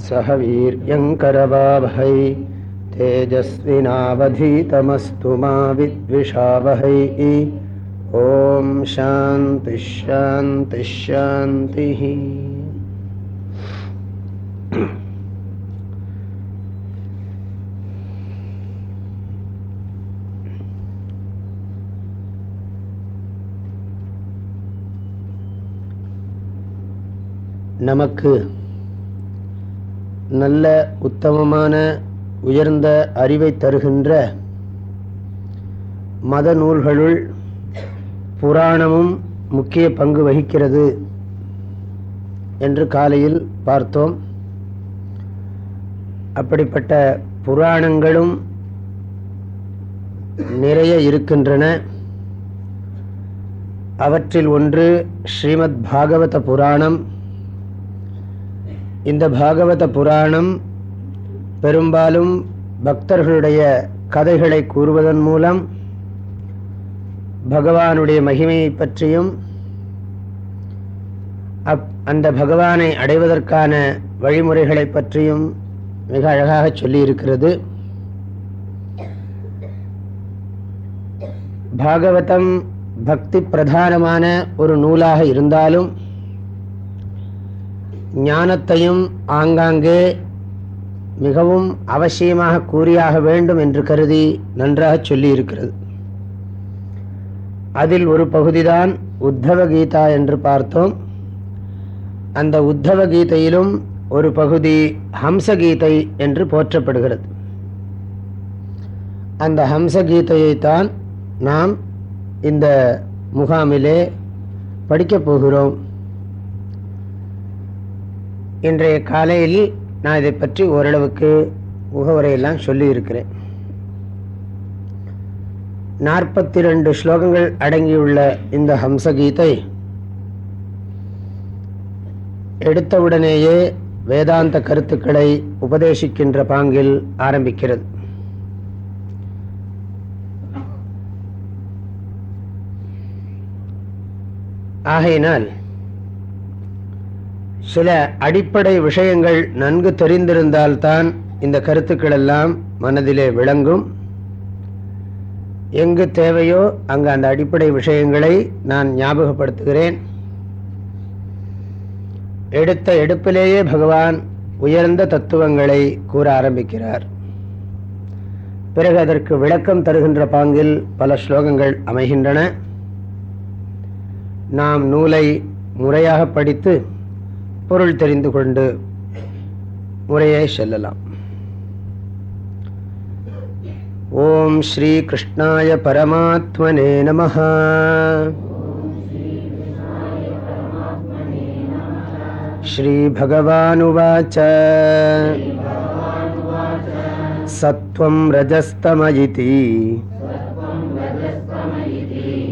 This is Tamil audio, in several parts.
सह वीर्यङ्करवावहै तेजस्विनावधीतमस्तु मा विद्विषावहै ॐ शान्तिश्शान्तिश्शान्तिः நமக்கு நல்ல உத்தமமான உயர்ந்த அறிவை தருகின்ற மத நூல்களுள் புராணமும் முக்கிய பங்கு வகிக்கிறது என்று காலையில் பார்த்தோம். அப்படிப்பட்ட புராணங்களும் நிறைய இருக்கின்றன. அவற்றில் ஒன்று ஸ்ரீமத் பாகவத புராணம். இந்த பாகவத புராணம் பெரும்பாலும் பக்தர்களுடைய கதைகளை கூறுவதன் மூலம் பகவானுடைய மகிமையை பற்றியும் அப் அந்த பகவானை அடைவதற்கான வழிமுறைகளை பற்றியும் மிக அழகாக சொல்லியிருக்கிறது. பாகவதம் பக்தி பிரதானமான ஒரு நூலாக இருந்தாலும் ஞானத்தையும் ஆங்காங்கே மிகவும் அவசியமாக கூறியாக வேண்டும் என்று கருதி நன்றாக சொல்லியிருக்கிறது. அதில் ஒரு பகுதிதான் உத்தவ கீதா என்று பார்த்தோம். அந்த உத்தவ கீதையிலும் ஒரு பகுதி ஹம்சகீதை என்று போற்றப்படுகிறது. அந்த ஹம்சகீதையைத்தான் நாம் இந்த முகாமிலே படிக்கப் போகிறோம். இன்றைய காலையில் நான் இதை பற்றி ஓரளவுக்கு முகவரையெல்லாம் சொல்லியிருக்கிறேன். நாற்பத்தி ரெண்டு ஸ்லோகங்கள் அடங்கியுள்ள இந்த ஹம்சகீதை எடுத்தவுடனேயே வேதாந்த கருத்துக்களை உபதேசிக்கின்ற பாங்கில் ஆரம்பிக்கிறது. ஆகையினால் சில அடிப்படை விஷயங்கள் நன்கு தெரிந்திருந்தால்தான் இந்த கருத்துக்கள் எல்லாம் மனதிலே விளங்கும். எங்கு தேவையோ அங்கு அந்த அடிப்படை விஷயங்களை நான் ஞாபகப்படுத்துகிறேன். எடுத்த எடுப்பிலேயே பகவான் உயர்ந்த தத்துவங்களை கூற ஆரம்பிக்கிறார். பிறகு அதற்கு விளக்கம் தருகின்ற பாங்கில் பல ஸ்லோகங்கள் அமைகின்றன. நாம் நூலை முறையாக படித்து பொருள் தெரிந்து கொண்டு முறையை செல்லலாம் ஓம் ஸ்ரீ கிருஷ்ணாய பரமாத்மனே நம श्रीभगवानुवाच सत्त्वं रजस्तम इति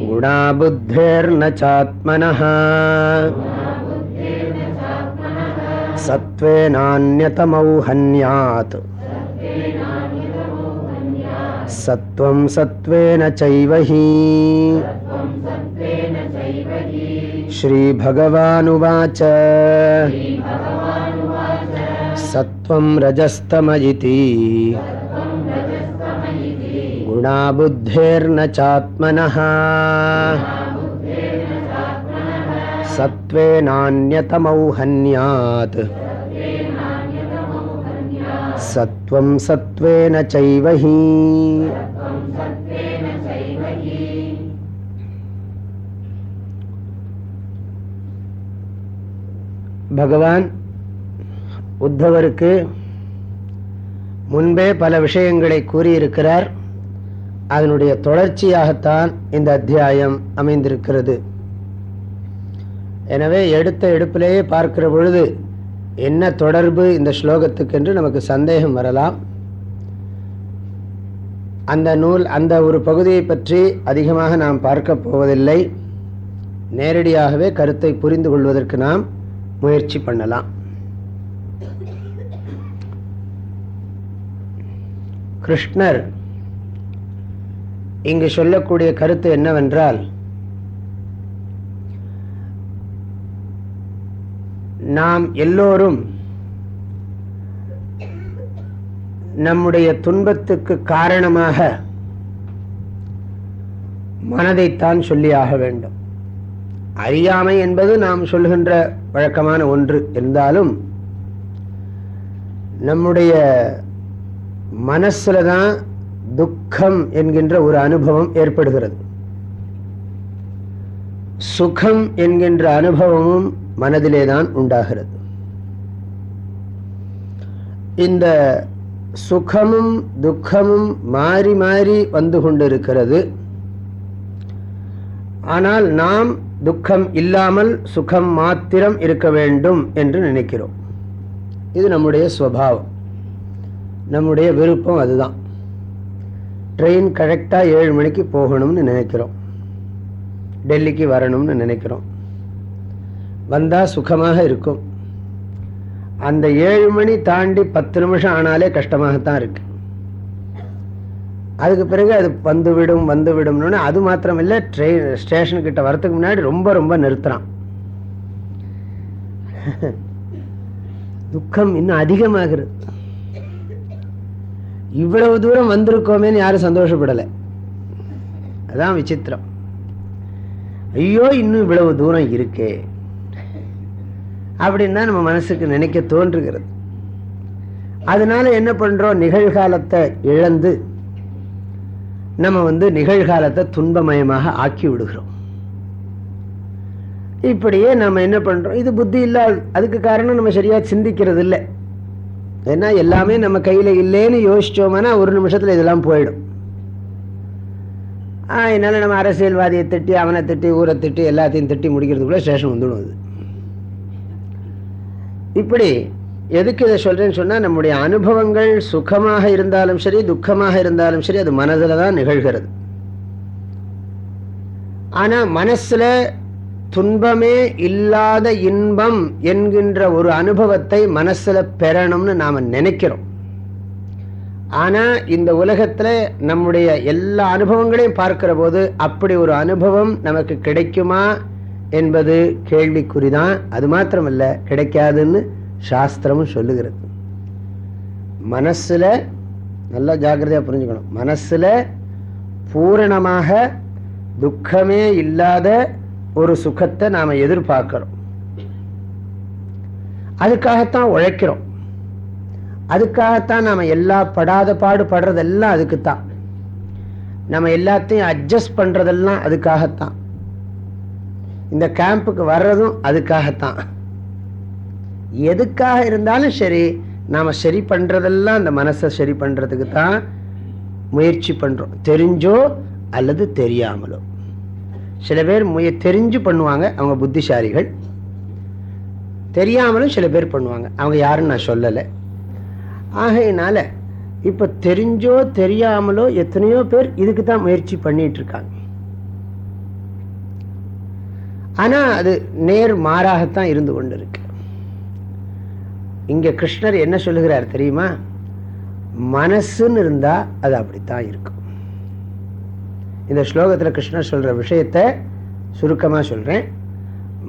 गुणा बुद्धेर्न चात्मनः सत्त्वेनान्यतमौ हन्यात् सत्त्वं सत्त्वेन चैव हि श्रीभगवानुवाच। सत्त्वं रजस्तम इति गुणा बुद्धेर्न चात्मनः सत्त्वेनान्यतमौ हन्यात् सत्त्वं सत्त्वेन चैव हि பகவான் உத்தவருக்கு முன்பே பல விஷயங்களை கூறியிருக்கிறார் அதனுடைய தொடர்ச்சியாகத்தான் இந்த அத்தியாயம் அமைந்திருக்கிறது எனவே எடுத்த எடுப்பிலேயே பார்க்கிற பொழுது என்ன தொடர்பு இந்த ஸ்லோகத்துக்கு என்று நமக்கு சந்தேகம் வரலாம். அந்த நூல் அந்த ஒரு பகுதியை பற்றி அதிகமாக நாம் பார்க்க போவதில்லை. நேரடியாகவே கருத்தை புரிந்து கொள்வதற்கு நாம் முயற்சி பண்ணலாம். கிருஷ்ணர் இங்கு சொல்லக்கூடிய கருத்து என்னவென்றால் நாம் எல்லோரும் நம்முடைய துன்பத்துக்கு காரணமாக மனதைத்தான் சொல்லியாக வேண்டும். அறியாமை என்பது நாம் சொல்கின்ற வழக்கமான ஒன்று. இருந்தாலும் நம்முடைய மனசுல தான் துக்கம் என்கின்ற ஒரு அனுபவம் ஏற்படுகிறது. சுகம் என்கின்ற அனுபவமும் மனதிலே தான் உண்டாகிறது. இந்த சுகமும் துக்கமும் மாறி மாறி வந்து கொண்டிருக்கிறது. ஆனால் நாம் துக்கம் இல்லாமல் சுகம் மாத்திரம் இருக்க வேண்டும் என்று நினைக்கிறோம். இது நம்முடைய ஸ்வபாவம் நம்முடைய விருப்பம் அதுதான். ட்ரெயின் கரெக்டாக ஏழு மணிக்கு போகணும்னு நினைக்கிறோம். டெல்லிக்கு வரணும்னு நினைக்கிறோம். வந்தால் சுகமாக இருக்கும். அந்த ஏழு மணி தாண்டி பத்து நிமிஷம் ஆனாலே கஷ்டமாகத்தான் இருக்கு. அதுக்கு பிறகு அது வந்துவிடும் வந்துவிடும்னு அது மாத்திரம் இல்லை ட்ரெயின் ஸ்டேஷன் கிட்ட வரத்துக்கு முன்னாடி ரொம்ப ரொம்ப நிறுத்துறான். துக்கம் இன்னும் அதிகமாகிறது இவ்வளவு தூரம் வந்திருக்கோமேன்னு யாரும் சந்தோஷப்படலை. அதான் விசித்திரம். ஐயோ இன்னும் இவ்வளவு தூரம் இருக்கே. அப்படின்னு தான் நம்ம மனசுக்கு நினைக்க தோன்றுகிறது. அதனால என்ன பண்றோம்? நிகழ்காலத்தை இழந்து நம்ம வந்து நிகழ்காலத்தை துன்பமயமாக ஆக்கி விடுகிறோம். இப்படியே நம்ம என்ன பண்றோம்? இது புத்தி இல்லாது அதுக்கு காரணம் நம்ம சரியா சிந்திக்கிறது இல்லை ஏன்னா எல்லாமே நம்ம கையில இல்லைன்னு யோசிச்சோம்னா ஒரு நிமிஷத்துல இதெல்லாம் போயிடும். அதனால நம்ம அரசியல்வாதியை திட்டி அவனை திட்டி ஊரை திட்டி எல்லாத்தையும் திட்டி முடிக்கிறதுக்குள்ள ஸ்டேஷன் வந்துடும் அது. இப்படி எதுக்கு இதை சொல்றேன்னு சொன்னா நம்முடைய அனுபவங்கள் சுகமாக இருந்தாலும் சரி துக்கமாக இருந்தாலும் சரி அது மனதில் தான் நிகழ்கிறது. ஆனா மனசுல துன்பமே இல்லாத இன்பம் என்கின்ற ஒரு அனுபவத்தை மனசுல பெறணும்னு நாம நினைக்கிறோம். ஆனா இந்த உலகத்துல நம்முடைய எல்லா அனுபவங்களையும் பார்க்கிற போது அப்படி ஒரு அனுபவம் நமக்கு கிடைக்குமா? என்பது கேள்விக்குறிதான். அது மாத்திரமல்ல கிடைக்காதுன்னு சாஸ்திரமும் சொல்லுகிறது. மனசுல நல்லா ஜாக்கிரதையாக புரிஞ்சுக்கணும். மனசுல பூரணமாக துக்கமே இல்லாத ஒரு சுகத்தை நாம எதிர்பார்க்கிறோம். அதுக்காகத்தான் உழைக்கிறோம். அதுக்காகத்தான் நாம எல்லா படாத பாடு படுறதெல்லாம் அதுக்குத்தான். நம்ம எல்லாத்தையும் அட்ஜஸ்ட் பண்ணுறதெல்லாம் அதுக்காகத்தான். இந்த கேம்புக்கு வர்றதும் அதுக்காகத்தான். எதுக்காக இருந்தாலும் சரி நாம் சரி பண்ணுறதெல்லாம் அந்த மனசை சரி பண்ணுறதுக்கு தான் முயற்சி பண்ணுறோம் தெரிஞ்சோ அல்லது தெரியாமலோ. சில பேர் முய தெரிஞ்சு பண்ணுவாங்க அவங்க புத்திசாலிகள். தெரியாமலும் சில பேர் பண்ணுவாங்க. அவங்க யாருன்னு நான் சொல்லலை. ஆகையினால இப்போ தெரிஞ்சோ தெரியாமலோ எத்தனையோ பேர் இதுக்கு தான் முயற்சி பண்ணிகிட்ருக்காங்க ஆனால் ஆனா அது நேர் மாறாகத்தான் இருந்து கொண்டு இருக்கு இங்கே கிருஷ்ணர் என்ன சொல்லுகிறார் தெரியுமா? மனசுன்னு இருந்தா அது அப்படித்தான் இருக்கும். இந்த ஸ்லோகத்துல கிருஷ்ணர் சொல்ற விஷயத்த சுருக்கமா சொல்றேன்.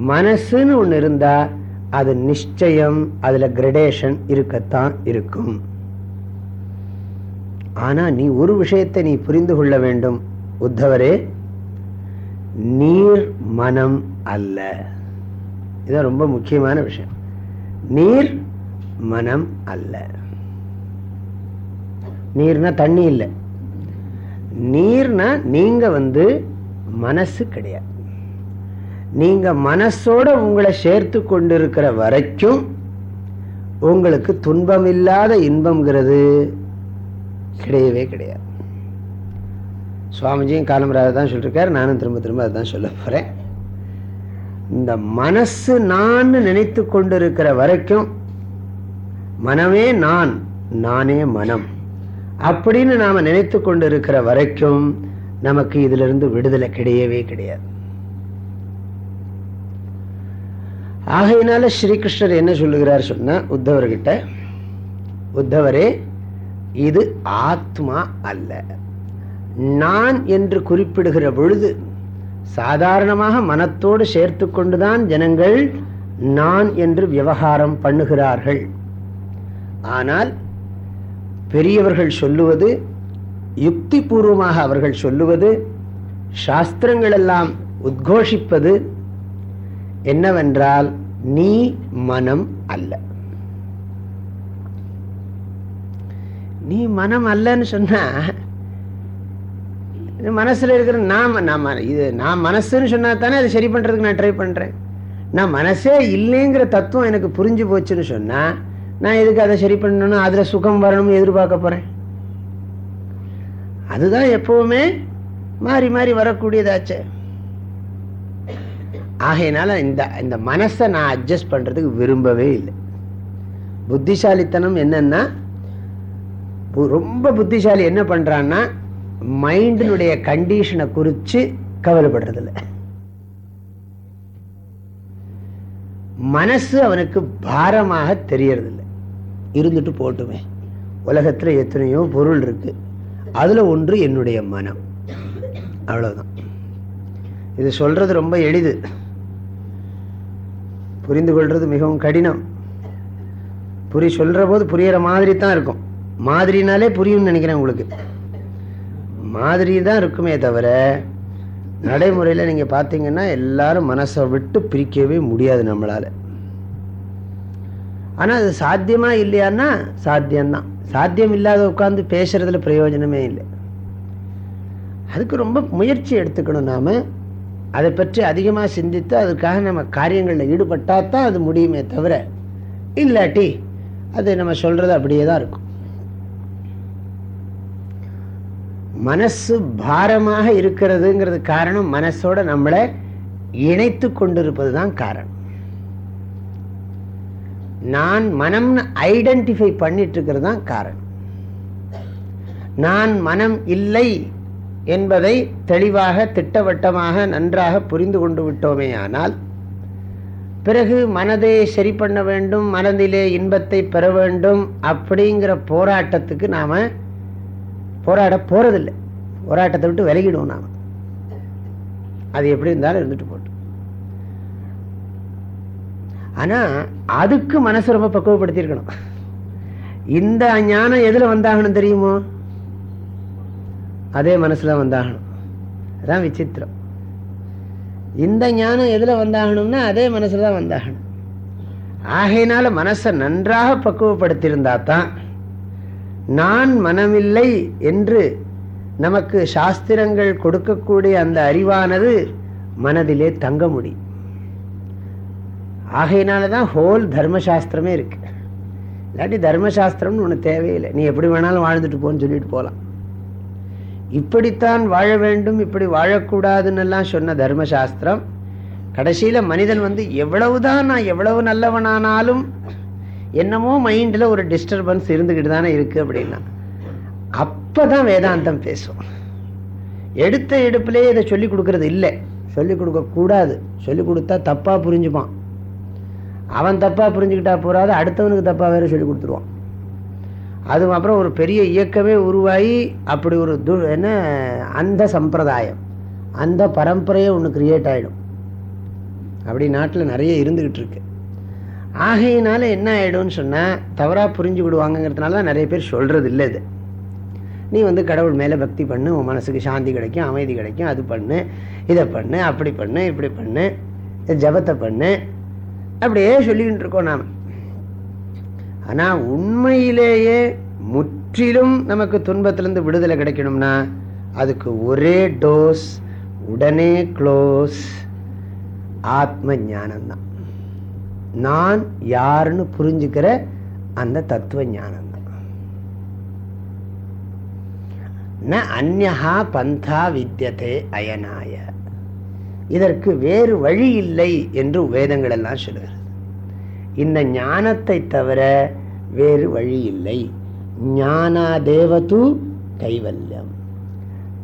மனசுன்னு ஒன்று இருந்தால் அது நிச்சயம் அதில் கிரடேஷன் இருக்கத்தான் இருக்கும். ஆனா நீ ஒரு விஷயத்தை நீ புரிந்து கொள்ள வேண்டும் உத்தவரே. நீர் மனம் அல்ல. இது ரொம்ப முக்கியமான விஷயம். நீர் மனம் அல்ல. நீர்னா தண்ணி இல்லை. நீர்னா நீங்க வந்து மனசு கிடையாது. நீங்க மனசோட உங்களை சேர்த்து கொண்டிருக்கிற வரைக்கும் உங்களுக்கு துன்பம் இல்லாத இன்பம்ங்கிறது கிடையவே கிடையாது. சுவாமிஜியும் காலம்பராக தான் சொல்லியிருக்காரு நானும் திரும்ப திரும்ப அதுதான் சொல்ல போறேன். இந்த மனசு நான் நினைத்து கொண்டிருக்கிற வரைக்கும் மனமே நான் நானே மனம். அப்படின்னு நாம நினைத்து கொண்டிருக்கிற வரைக்கும் நமக்கு இதுல இருந்து விடுதலை கிடையவே கிடையாது. ஆகையினால ஸ்ரீகிருஷ்ணர் என்ன சொல்லுகிறார் சொன்னா உத்தவர்கிட்ட உத்தவரே இது ஆத்மா அல்ல. நான் என்று குறிப்பிடுகிற பொழுது சாதாரணமாக மனத்தோடு சேர்த்து கொண்டுதான் ஜனங்கள் நான் என்று விவகாரம் பண்ணுகிறார்கள். ஆனால் பெரியவர்கள் சொல்லுவது யுக்தி பூர்வமாக அவர்கள் சொல்லுவது சாஸ்திரங்களெல்லாம் உத்கோஷிப்பது என்னவென்றால் நீ மனம் அல்ல. நீ மனம் அல்லன்னு சொன்னா மனசுல இருக்கிற நான் நான் இது நான் மனசுன்னு சொன்னா தானே அதை சரி பண்றதுக்கு நான் ட்ரை பண்றேன். நான் மனசே இல்லைங்கிற தத்துவம் எனக்கு புரிஞ்சு போச்சுன்னு சொன்னா நான் எதுக்கு அதை சரி பண்ணணும் அதுல சுகம் வரணும்னு எதிர்பார்க்க போறேன். அதுதான் எப்பவுமே மாறி மாறி வரக்கூடியதாச்சே. ஆகையினால இந்த இந்த மனசை நான் அட்ஜஸ்ட் பண்றதுக்கு விரும்பவே இல்லை. புத்திசாலித்தனம் என்னன்னா ரொம்ப புத்திசாலி என்ன பண்றான்னா மைண்டினுடைய கண்டிஷனை குறித்து கவலைப்படுறதில்ல. மனசு அவனுக்கு பாரமாக தெரியறதில்லை. இருந்துட்டு போட்டுமே. உலகத்துல எத்தனையோ பொருள் இருக்கு. அதுல ஒன்று என்னுடைய மனம். அவ்வளவுதான். இது சொல்றது ரொம்ப எளிது. புரிந்து கொள்வது மிகவும் கடினம். புரி சொல்ற போது புரியற மாதிரி தான் இருக்கும். மாதிரினாலே புரியும்னு நினைக்கிறேன் உங்களுக்கு. மாதிரி தான் இருக்குமே தவிர நடைமுறையில் நீங்கள் பார்த்தீங்கன்னா எல்லாரும் மனசை விட்டு பிரிக்கவே முடியாது நம்மளால. ஆனால் அது சாத்தியமா இல்லையான்னா சாத்தியம்தான். சாத்தியம் இல்லாத உட்காந்து பேசுறதுல பிரயோஜனமே இல்லை. அதுக்கு ரொம்ப முயற்சி எடுத்துக்கணும் நாம. அதை பற்றி அதிகமாக சிந்தித்து அதுக்காக நம்ம காரியங்களில் ஈடுபட்டா தான் அது முடியுமே தவிர இல்லாட்டி அது நம்ம சொல்றது அப்படியே தான் இருக்கும். மனசு பாரமாக இருக்கிறதுங்கிறது காரணம் மனசோட நம்மளை இணைத்து கொண்டிருப்பது தான் காரணம். நான் மனம்னு ஐடென்டிஃபை பண்ணிட்டு இருக்கிறது தான் காரணம். நான் மனம் இல்லை என்பதை தெளிவாக திட்டவட்டமாக நன்றாக புரிந்து கொண்டு விட்டோமே ஆனால் பிறகு மனதை சரி பண்ண வேண்டும் மனதிலே இன்பத்தை பெற வேண்டும் அப்படிங்கிற போராட்டத்துக்கு நாம் போராட போறதில்லை. போராட்டத்தை விட்டு விலகிடுவோம் நாம. அது எப்படி இருந்தாலும் இருந்துட்டு போட்டோம் ஆனா அதுக்கு மனசு ரொம்ப பக்குவப்படுத்தியிருக்கணும். இந்த ஞானம் எதுல வந்தாகணும் தெரியுமோ? அதே மனசுல வந்தாகணும். அதான் விசித்திரம். இந்த ஞானம் எதுல வந்தாகணும்னா அதே மனசுல தான் வந்தாகணும். ஆகையினால மனசை நன்றாக பக்குவப்படுத்தியிருந்தா தான் நான் மனமில்லை என்று நமக்கு சாஸ்திரங்கள் கொடுக்கக்கூடிய அந்த அறிவானது மனதிலே தங்க முடியும் ஆகையினாலதான் ஹோல் தர்மசாஸ்திரமே இருக்கு. இல்லாட்டி தர்மசாஸ்திரம்னு ஒன்று தேவையில்லை. நீ எப்படி வேணாலும் வாழ்ந்துட்டு போன்னு சொல்லிட்டு போகலாம் இப்படித்தான் வாழ வேண்டும் இப்படி வாழக்கூடாதுன்னு எல்லாம் சொன்ன தர்மசாஸ்திரம் கடைசியில மனிதன் வந்து எவ்வளவுதான் நான் எவ்வளவு நல்லவனானாலும் என்னமோ மைண்டில் ஒரு டிஸ்டர்பன்ஸ் இருந்துக்கிட்டு தானே இருக்குது அப்படின்னா அப்பதான் வேதாந்தம் பேசும். எடுத்த எடுப்பிலே இதை சொல்லிக் கொடுக்கறது இல்லை. சொல்லிக் கொடுக்கக்கூடாது சொல்லிக் கொடுத்தா தப்பாக புரிஞ்சுப்பான். அவன் தப்பாக புரிஞ்சுக்கிட்டா போறாது அடுத்தவனுக்கு தப்பாக வேற சொல்லி கொடுத்துருவான். அது அப்புறம் ஒரு பெரிய இயக்கமே உருவாகி அப்படி ஒரு து என்ன அந்த சம்பிரதாயம் அந்த பரம்பரையே ஒன்று கிரியேட் ஆகிடும் அப்படி நாட்டில் நிறைய இருந்துக்கிட்டு இருக்கு. ஆகையினால என்ன ஆகிடும்னு சொன்னால் தவறாக புரிஞ்சு விடுவாங்கங்கிறதுனால தான் நிறைய பேர் சொல்கிறது இல்லை இது. நீ வந்து கடவுள் மேலே பக்தி பண்ணு உன் மனசுக்கு சாந்தி கிடைக்கும் அமைதி கிடைக்கும் அது பண்ணு இதை பண்ணு அப்படி பண்ணு இப்படி பண்ணு ஜபத்தை பண்ணு. அப்படியே சொல்லிக்கிட்டு இருக்கோம் நாம். ஆனால் உண்மையிலேயே முற்றிலும் நமக்கு துன்பத்திலேருந்து விடுதலை கிடைக்கணும்னா அதுக்கு ஒரே டோஸ் உடனே க்ளோஸ் ஆத்ம ஞானம்தான். நான் யாருன்னு புரிஞ்சுக்கிற அந்த தத்துவ ஞானம் தான். அந்நகா பந்தா வித்தியதே அயனாய. இதற்கு வேறு வழி இல்லை என்று வேதங்கள் எல்லாம் சொல்லுகிறது இந்த ஞானத்தை தவிர வேறு வழி இல்லை. ஞானா தேவது கைவல்யம்.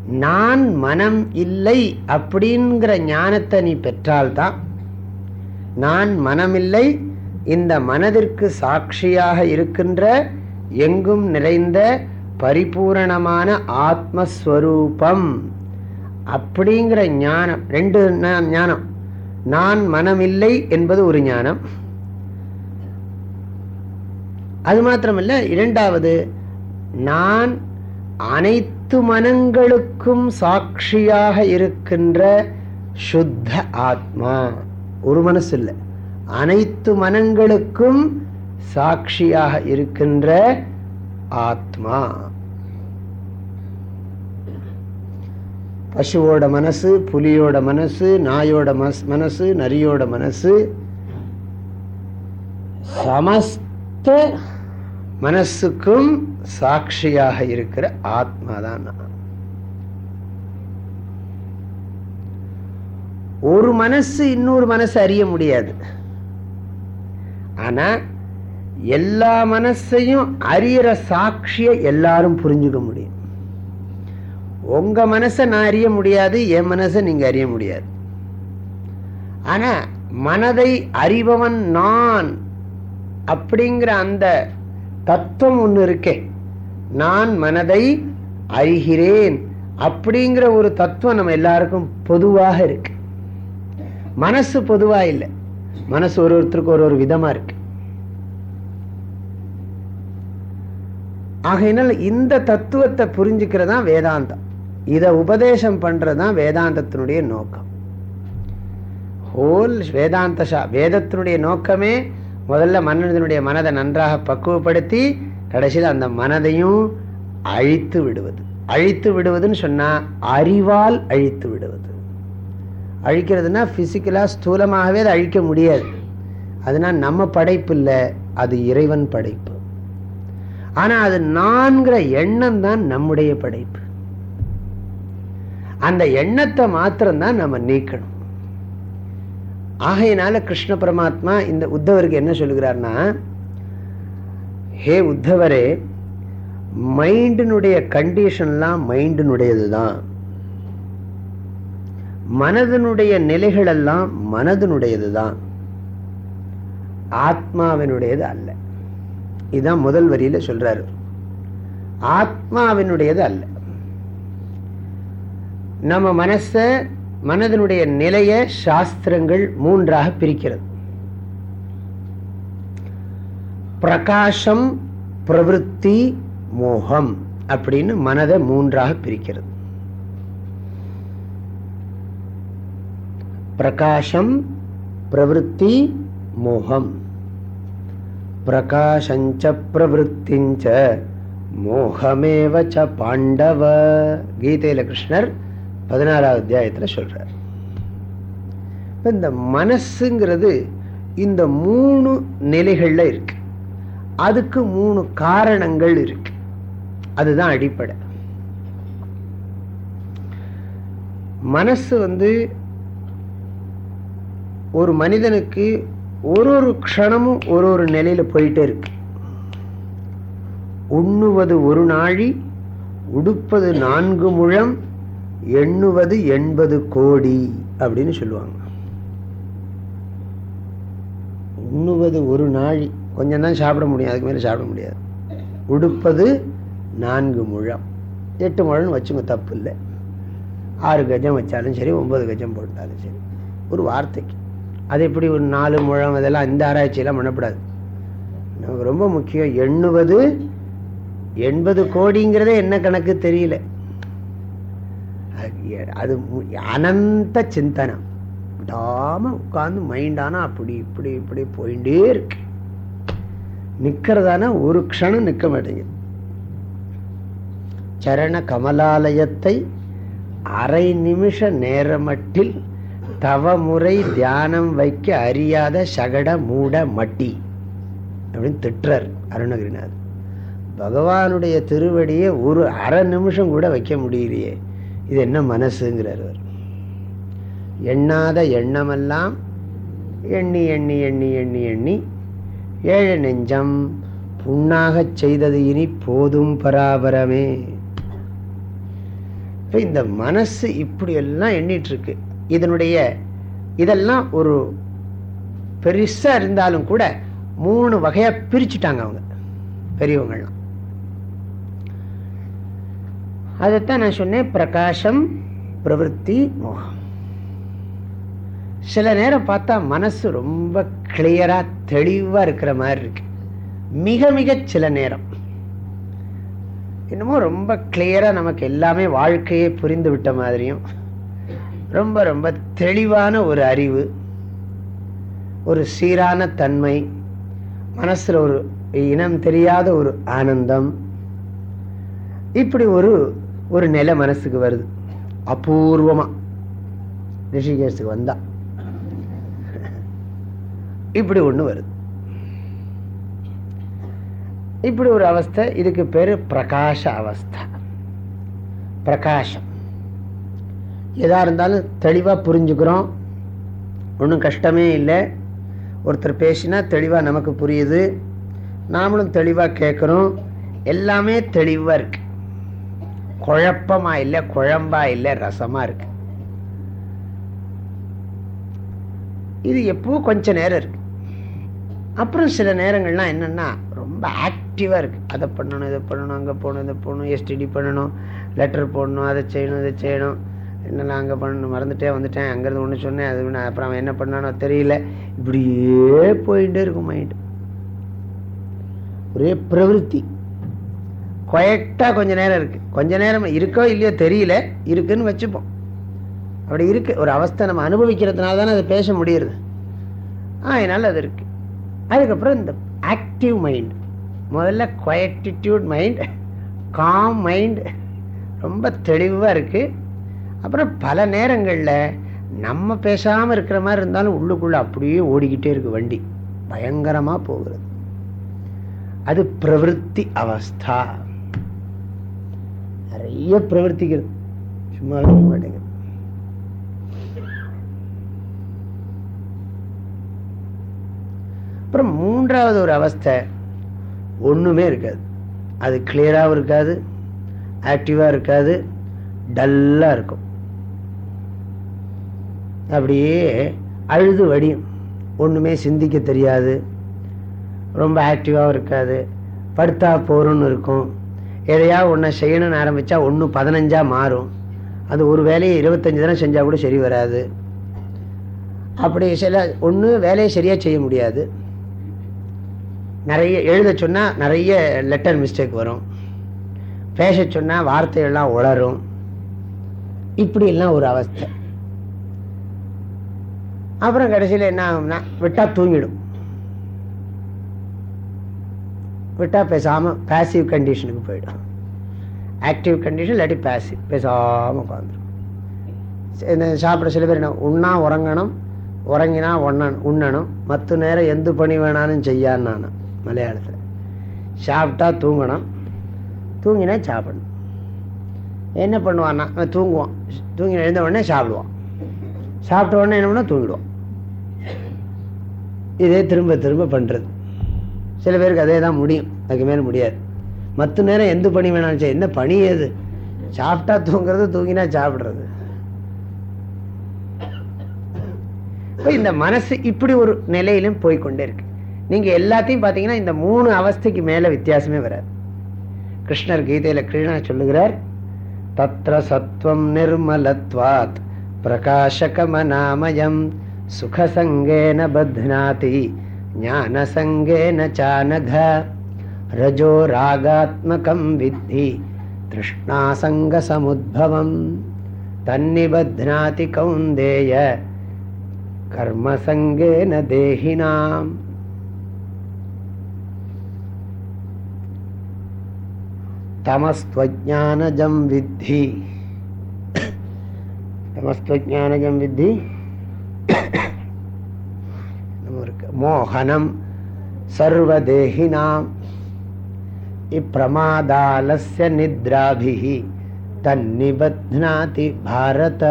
நான் மனம் இல்லை அப்படிங்கிற ஞானத்தை நீ பெற்றால்தான் நான் மனமில்லை இந்த மனதிற்கு சாட்சியாக இருக்கின்ற எங்கும் நிறைந்த பரிபூரணமான ஆத்மஸ்வரூபம். அப்படிங்கிற ஞானம் ரெண்டு ஞானம் நான் மனமில்லை என்பது ஒரு ஞானம். அது மாத்திரமல்ல இரண்டாவது நான் அனைத்து மனங்களுக்கும் சாட்சியாக இருக்கின்ற சுத்த ஆத்மா. ஒரு மனசு இல்லை அனைத்து மனங்களுக்கும் சாட்சியாக இருக்கின்ற ஆத்மா. பசுவோட மனசு புலியோட மனசு நாயோட மனசு நரியோட மனசு சமஸ்த மனசுக்கும் சாட்சியாக இருக்கிற ஆத்மா தான் நான் ஒரு மனசு இன்னொரு மனசு அறிய முடியாது. ஆனா எல்லா மனசையும் அறியற சாட்சிய எல்லாரும் புரிஞ்சுக்க முடியும். உங்க மனசை நான் அறிய முடியாது என் மனசை நீங்க அறிய முடியாது. ஆனா மனதை அறிபவன் நான் அப்படிங்கிற அந்த தத்துவம் ஒன்று இருக்கே. நான் மனதை அறிகிறேன் அப்படிங்கிற ஒரு தத்துவம் நம்ம எல்லாருக்கும் பொதுவாக இருக்கு. மனசு பொதுவா இல்லை. மனசு ஒரு ஒருத்தருக்கு ஒரு ஒரு விதமா இருக்கு. ஆகையினால் இந்த தத்துவத்தை புரிஞ்சுக்கிறதா வேதாந்தம். இதை உபதேசம் பண்றதுதான் வேதாந்தத்தினுடைய நோக்கம். ஹோல் வேதாந்த வேதத்தினுடைய நோக்கமே முதல்ல மன்னனுடைய மனதை நன்றாக பக்குவப்படுத்தி கடைசியில் அந்த மனதையும் அழித்து விடுவது. அழித்து விடுவதுன்னு சொன்னா அறிவால் அழித்து விடுவது. அழிக்கிறதுனா ஃபிசிக்கலாக ஸ்தூலமாகவே அதை அழிக்க முடியாது. அதனால் நம்ம படைப்பு இல்லை அது இறைவன் படைப்பு. ஆனால் அது நான்கிற எண்ணம் தான் நம்முடைய படைப்பு. அந்த எண்ணத்தை மாத்திரம்தான் நம்ம நீக்கணும். ஆகையினால கிருஷ்ண பரமாத்மா இந்த உத்தவருக்கு என்ன சொல்லுகிறார்னா ஹே உத்தவரே மைண்டினுடைய கண்டிஷன்லாம் மைண்டினுடையது தான் மனதனுடைய நிலைகள் எல்லாம் மனதனுடையது தான் ஆத்மாவினுடையது அல்ல. இதுதான் முதல் வரியில சொல்றாரு. ஆத்மாவினுடையது அல்ல. நம்ம மனச மனதனுடைய நிலைய சாஸ்திரங்கள் மூன்றாக பிரிக்கிறது. பிரகாசம் பிரவருத்தி மோகம் அப்படின்னு மனதை மூன்றாக பிரிக்கிறது. பிரகாசம் பிரவருத்தி மோகம். பிரகாஷஞ்ச பிரவருத்திஞ்ச மோகமேவச்ச பாண்டவ. கீதையில கிருஷ்ணர் பதினாறாவது அத்தியாயத்தில் சொல்றார். இந்த மனசுங்கிறது இந்த மூணு நிலைகள்ல இருக்கு. அதுக்கு மூணு காரணங்கள் இருக்கு. அதுதான் அடிப்படை. மனசு வந்து ஒரு மனிதனுக்கு ஒரு ஒரு க்ஷணமும் ஒரு ஒரு நிலையில போயிட்டே இருக்கு. உண்ணுவது ஒரு நாழி உடுப்பது நான்கு முழம் எண்ணுவது எண்பது கோடி அப்படின்னு சொல்லுவாங்க. உண்ணுவது ஒரு நாழி கொஞ்சம் தான் சாப்பிட முடியும் அதுக்கு மேலே சாப்பிட முடியாது. உடுப்பது நான்கு முழம் எட்டு முழம்னு வச்சுங்க தப்பு இல்லை. ஆறு கஜம் வச்சாலும் சரி ஒன்பது கஜம் போட்டாலும் சரி ஒரு வார்த்தைக்கு. அது எப்படி ஒரு நாலு முழம் இதெல்லாம் இந்த ஆராய்ச்சியெல்லாம் பண்ணப்படாது நமக்கு ரொம்ப முக்கியம் எண்ணுவது எண்பது கோடிங்கிறதே என்ன கணக்கு தெரியல. அது அனந்த சிந்தனம் விடாம உட்கார்ந்து மைண்டானா அப்படி இப்படி இப்படி போயிட்டே இருக்கு. நிக்கிறதானா ஒரு க்ஷணம் நிற்க மாட்டேங்குது. சரண கமலாலயத்தை அரை நிமிஷ நேரமட்டில் தவமுறை தியானம் வைக்க அறியாத சகட மூட மட்டி அப்படின்னு திட்டுறார் அருணகிரிநாத் பகவானுடைய திருவடியை ஒரு அரை நிமிஷம் கூட வைக்க முடியலையே. இது என்ன மனசுங்கிறார் அவர். எண்ணாத எண்ணமெல்லாம் எண்ணி எண்ணி எண்ணி எண்ணி எண்ணி ஏழு நெஞ்சம் புண்ணாகச் செய்தது இனி போதும் பராபரமே. இந்த மனசு இப்படியெல்லாம் எண்ணிட்டு இருக்கு. இதனுடைய இதெல்லாம் ஒரு பெருசா இருந்தாலும் கூட மூணு வகையா பிரிச்சுட்டாங்க அவங்க பெரியவங்கள்லாம். அதைத்தான் நான் சொன்னேன் பிரகாசம் பிரவருத்தி மோகம். சில நேரம் பார்த்தா மனசு ரொம்ப கிளியரா தெளிவா இருக்கிற மாதிரி இருக்கு. மிக மிக சில நேரம். என்னமோ ரொம்ப கிளியராக நமக்கு எல்லாமே வாழ்க்கையே புரிந்து விட்ட மாதிரியும். ரொம்ப ரொம்ப தெளிவான ஒரு அறிவு ஒரு சீரான தன்மை மனசில் ஒரு இனம் தெரியாத ஒரு ஆனந்தம். இப்படி ஒரு ஒரு நிலை மனசுக்கு வருது. அபூர்வமாக ரிஷிகேஷுக்கு வந்தா. இப்படி ஒன்று வருது. இப்படி ஒரு அவஸ்தை இதுக்கு பேர் பிரகாஷ அவஸ்தா. பிரகாஷம். எதாக இருந்தாலும் தெளிவாக புரிஞ்சுக்கிறோம். ஒன்றும் கஷ்டமே இல்லை. ஒருத்தர் பேசினா தெளிவாக நமக்கு புரியுது. நாமளும் தெளிவாக கேட்குறோம் எல்லாமே தெளிவாக இருக்கு. குழப்பமாக இல்லை குழம்பா இல்லை ரசமாக இருக்கு. இது எப்போ கொஞ்ச நேரம் இருக்கு. அப்புறம் சில நேரங்கள்லாம் என்னன்னா ரொம்ப ஆக்டிவாக இருக்குது அதை பண்ணணும் இதை பண்ணணும் அங்கே போகணும் இதை போகணும் எஸ்டிடி பண்ணணும் லெட்டர் போடணும் அதை செய்யணும் இதை செய்யணும். என்னெல்லாம் அங்கே பண்ணணும்? மறந்துட்டே வந்துட்டேன். அங்கேருந்து ஒன்று சொன்னேன். அது நான் அப்புறம் அவன் என்ன பண்ணானோ தெரியல. இப்படியே போயிட்டே இருக்கும் மைண்டு ஒரே பிரவருத்தி. கொயக்டாக கொஞ்ச நேரம் இருக்கு. கொஞ்ச நேரம் இருக்கோ இல்லையோ தெரியல. இருக்குன்னு வச்சுப்போம். அப்படி இருக்கு. ஒரு அவஸ்தை நம்ம அனுபவிக்கிறதுனால தானே அதை பேச முடியுது. என்னால் அது இருக்குது அதுக்கப்புறம் இந்த ஆக்டிவ் மைண்ட் முதல்ல குவைட்டிடியூட் மைண்ட் காம் மைண்ட் ரொம்ப தெளிவாக இருக்கு. அப்புறம் பல நேரங்களில் நம்ம பேசாமல் இருக்கிற மாதிரி இருந்தாலும் உள்ளுக்குள்ள அப்படியே ஓடிக்கிட்டே இருக்கு வண்டி. பயங்கரமாக போகிறது அது பிரவருத்தி அவஸ்தா. நிறைய பிரவர்த்திக்கிறது சும்மா மாட்டேங்குது அப்புறம் மூன்றாவது ஒரு அவஸ்தை ஒண்ணுமே இருக்காது. அது கிளியராகவும் இருக்காது ஆக்டிவா இருக்காது டல்லா இருக்கும். அப்படியே அழுது வடியும் ஒன்றுமே சிந்திக்க தெரியாது. ரொம்ப ஆக்டிவாகவும் இருக்காது. படுத்தா போகிறோன்னு இருக்கும். எதையாவது ஒன்றை செய்யணும்னு ஆரம்பித்தா ஒன்று பதினஞ்சாக மாறும். அது ஒரு வேலையை இருபத்தஞ்சி தினம் செஞ்சால் கூட சரி வராது. அப்படி சில ஒன்று வேலையை சரியாக செய்ய முடியாது. நிறைய எழுத சொன்னால் நிறைய லெட்டர் மிஸ்டேக் வரும். பேச சொன்னால் வார்த்தையெல்லாம் உளரும். இப்படி ஒரு அவஸ்தை. அப்புறம் கடைசியில் என்ன ஆகும்னா விட்டா தூங்கிடும். விட்டா பேசாம பேசிவ் கண்டிஷனுக்கு போயிடும். ஆக்டிவ் கண்டிஷன் இல்லாட்டி பேசிவ் பேசாம உட்காந்துரும் இந்த சாப்பிட சில பேர் என்ன உண்ணா உறங்கணும் உறங்கினா உண்ண உண்ணணும். மற்ற நேரம் எந்த பணி வேணாலும் செய்யான்னு நான் மலையாளத்தில். சாப்பிட்டா தூங்கணும் தூங்கினா சாப்பிடணும். என்ன பண்ணுவான்னா தூங்குவான். தூங்கி எழுந்த உடனே சாப்பிடுவான். சாப்பிட்ட உடனே என்ன பண்ணால் தூங்கிடுவான். இதே திரும்ப திரும்ப பண்ணுறது சில பேருக்கு அதே தான் முடியும். அதுக்கு மேலே முடியாது. மற்ற நேரம் எந்த பணி வேணாலும் செய்ய. என்ன பணி எது சாப்பிட்டா தூங்குறது தூங்கினா சாப்பிட்றது. இப்போ இந்த மனசு இப்படி ஒரு நிலையிலும் போய்கொண்டே இருக்கு. நீங்கள் எல்லாத்தையும் பார்த்தீங்கன்னா இந்த மூணு அவஸ்தைக்கு மேலே வித்தியாசமே வராது. கிருஷ்ணர் கீதையில் கிருஷ்ணா சொல்லுகிறார் தத்ர சத்வம் நிர்மலத்வாத் பிரகாசகமநாமயம் சுகசங்கேன பத்னாதி ஞானசங்கேன சானக ரஜோ ராகாத்மகம் வித்தி திருஷ்ணாசங்க சமுத்பவம் தன்னிபத்னாதி கௌந்தேய கர்மசங்கேன தேகினாம் தமஸ்துவஜானஜம் வித்தி தமஸ்துவஜானஜம் வித்தி நம்ம இருக்கு மோகனம் சர்வதேகினாம். இப்பிரமாதாலஸ்ய நித்ராபிஹி தன்னிபத்னாதி பாரத.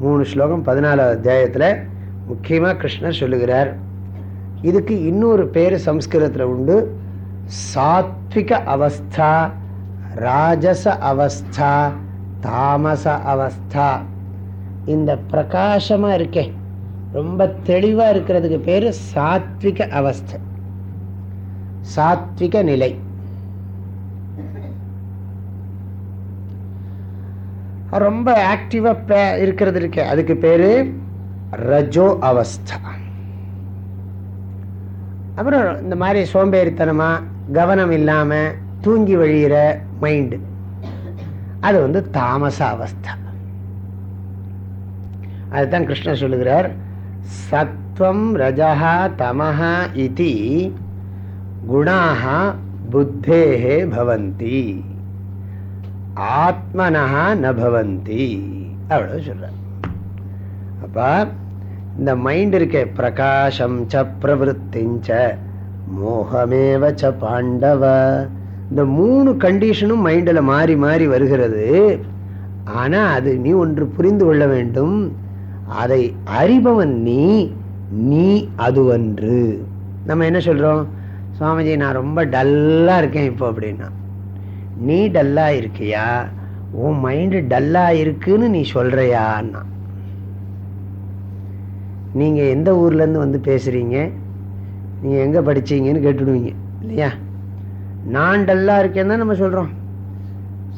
மூணு ஸ்லோகம் பதினாலாவது அத்தியாயத்தில் முக்கியமாக கிருஷ்ணர் சொல்லுகிறார். இதுக்கு இன்னொரு பேர் சம்ஸ்கிருதத்தில் உண்டு. சாத்விக அவஸ்தா ராஜச அவஸ்தா தாமச அவஸ்தா. இந்த பிரகாசமா இருக்கே. ரொம்ப தெளிவா இருக்கிறதுக்கு பேரு சாத்விக அவஸ்தை. சாத்விக நிலை. ரொம்ப ஆக்டிவா இருக்கிறது இருக்கே. அதுக்கு பேரு ரஜோ அவஸ்தா. அப்புறம் இந்த மாதிரி சோம்பேறித்தனமா கவனம் இல்லாம தூங்கி வழியிற மைண்டு அது வந்து தாமச அவஸ்தா. அதுதான் கிருஷ்ணர் சொல்லுகிறார். சத்வம் ரஜா தமஹா இது குணாக புத்தேகே பவந்தி. ஆத்மனஹா நபவந்தி பவந்தி. அவ்வளவு சொல்றார். இந்த மைண்ட் இருக்கே பிரகாஷம் ச பிரவருத்திஞ்ச மோகமேவ ச பாண்டவ. இந்த மூணு கண்டிஷனும் மைண்டில் மாறி மாறி வருகிறது. ஆனால் அது நீ ஒன்று புரிந்து கொள்ள வேண்டும். அதை அறிபவன் நீ நீ அதுவன்று. நம்ம என்ன சொல்கிறோம் சுவாமிஜி நான் ரொம்ப டல்லாக இருக்கேன் இப்போ அப்படின்னா. நீ டல்லாக இருக்கியா? உன் மைண்டு டல்லாக இருக்குன்னு நீ சொல்கிறியான்னா நீங்கள் எந்த ஊர்லேருந்து வந்து பேசுகிறீங்க நீங்கள் எங்கே படிச்சீங்கன்னு கேட்டுடுவீங்க இல்லையா? நான் டல்லாக இருக்கேன்னு தான் நம்ம சொல்கிறோம்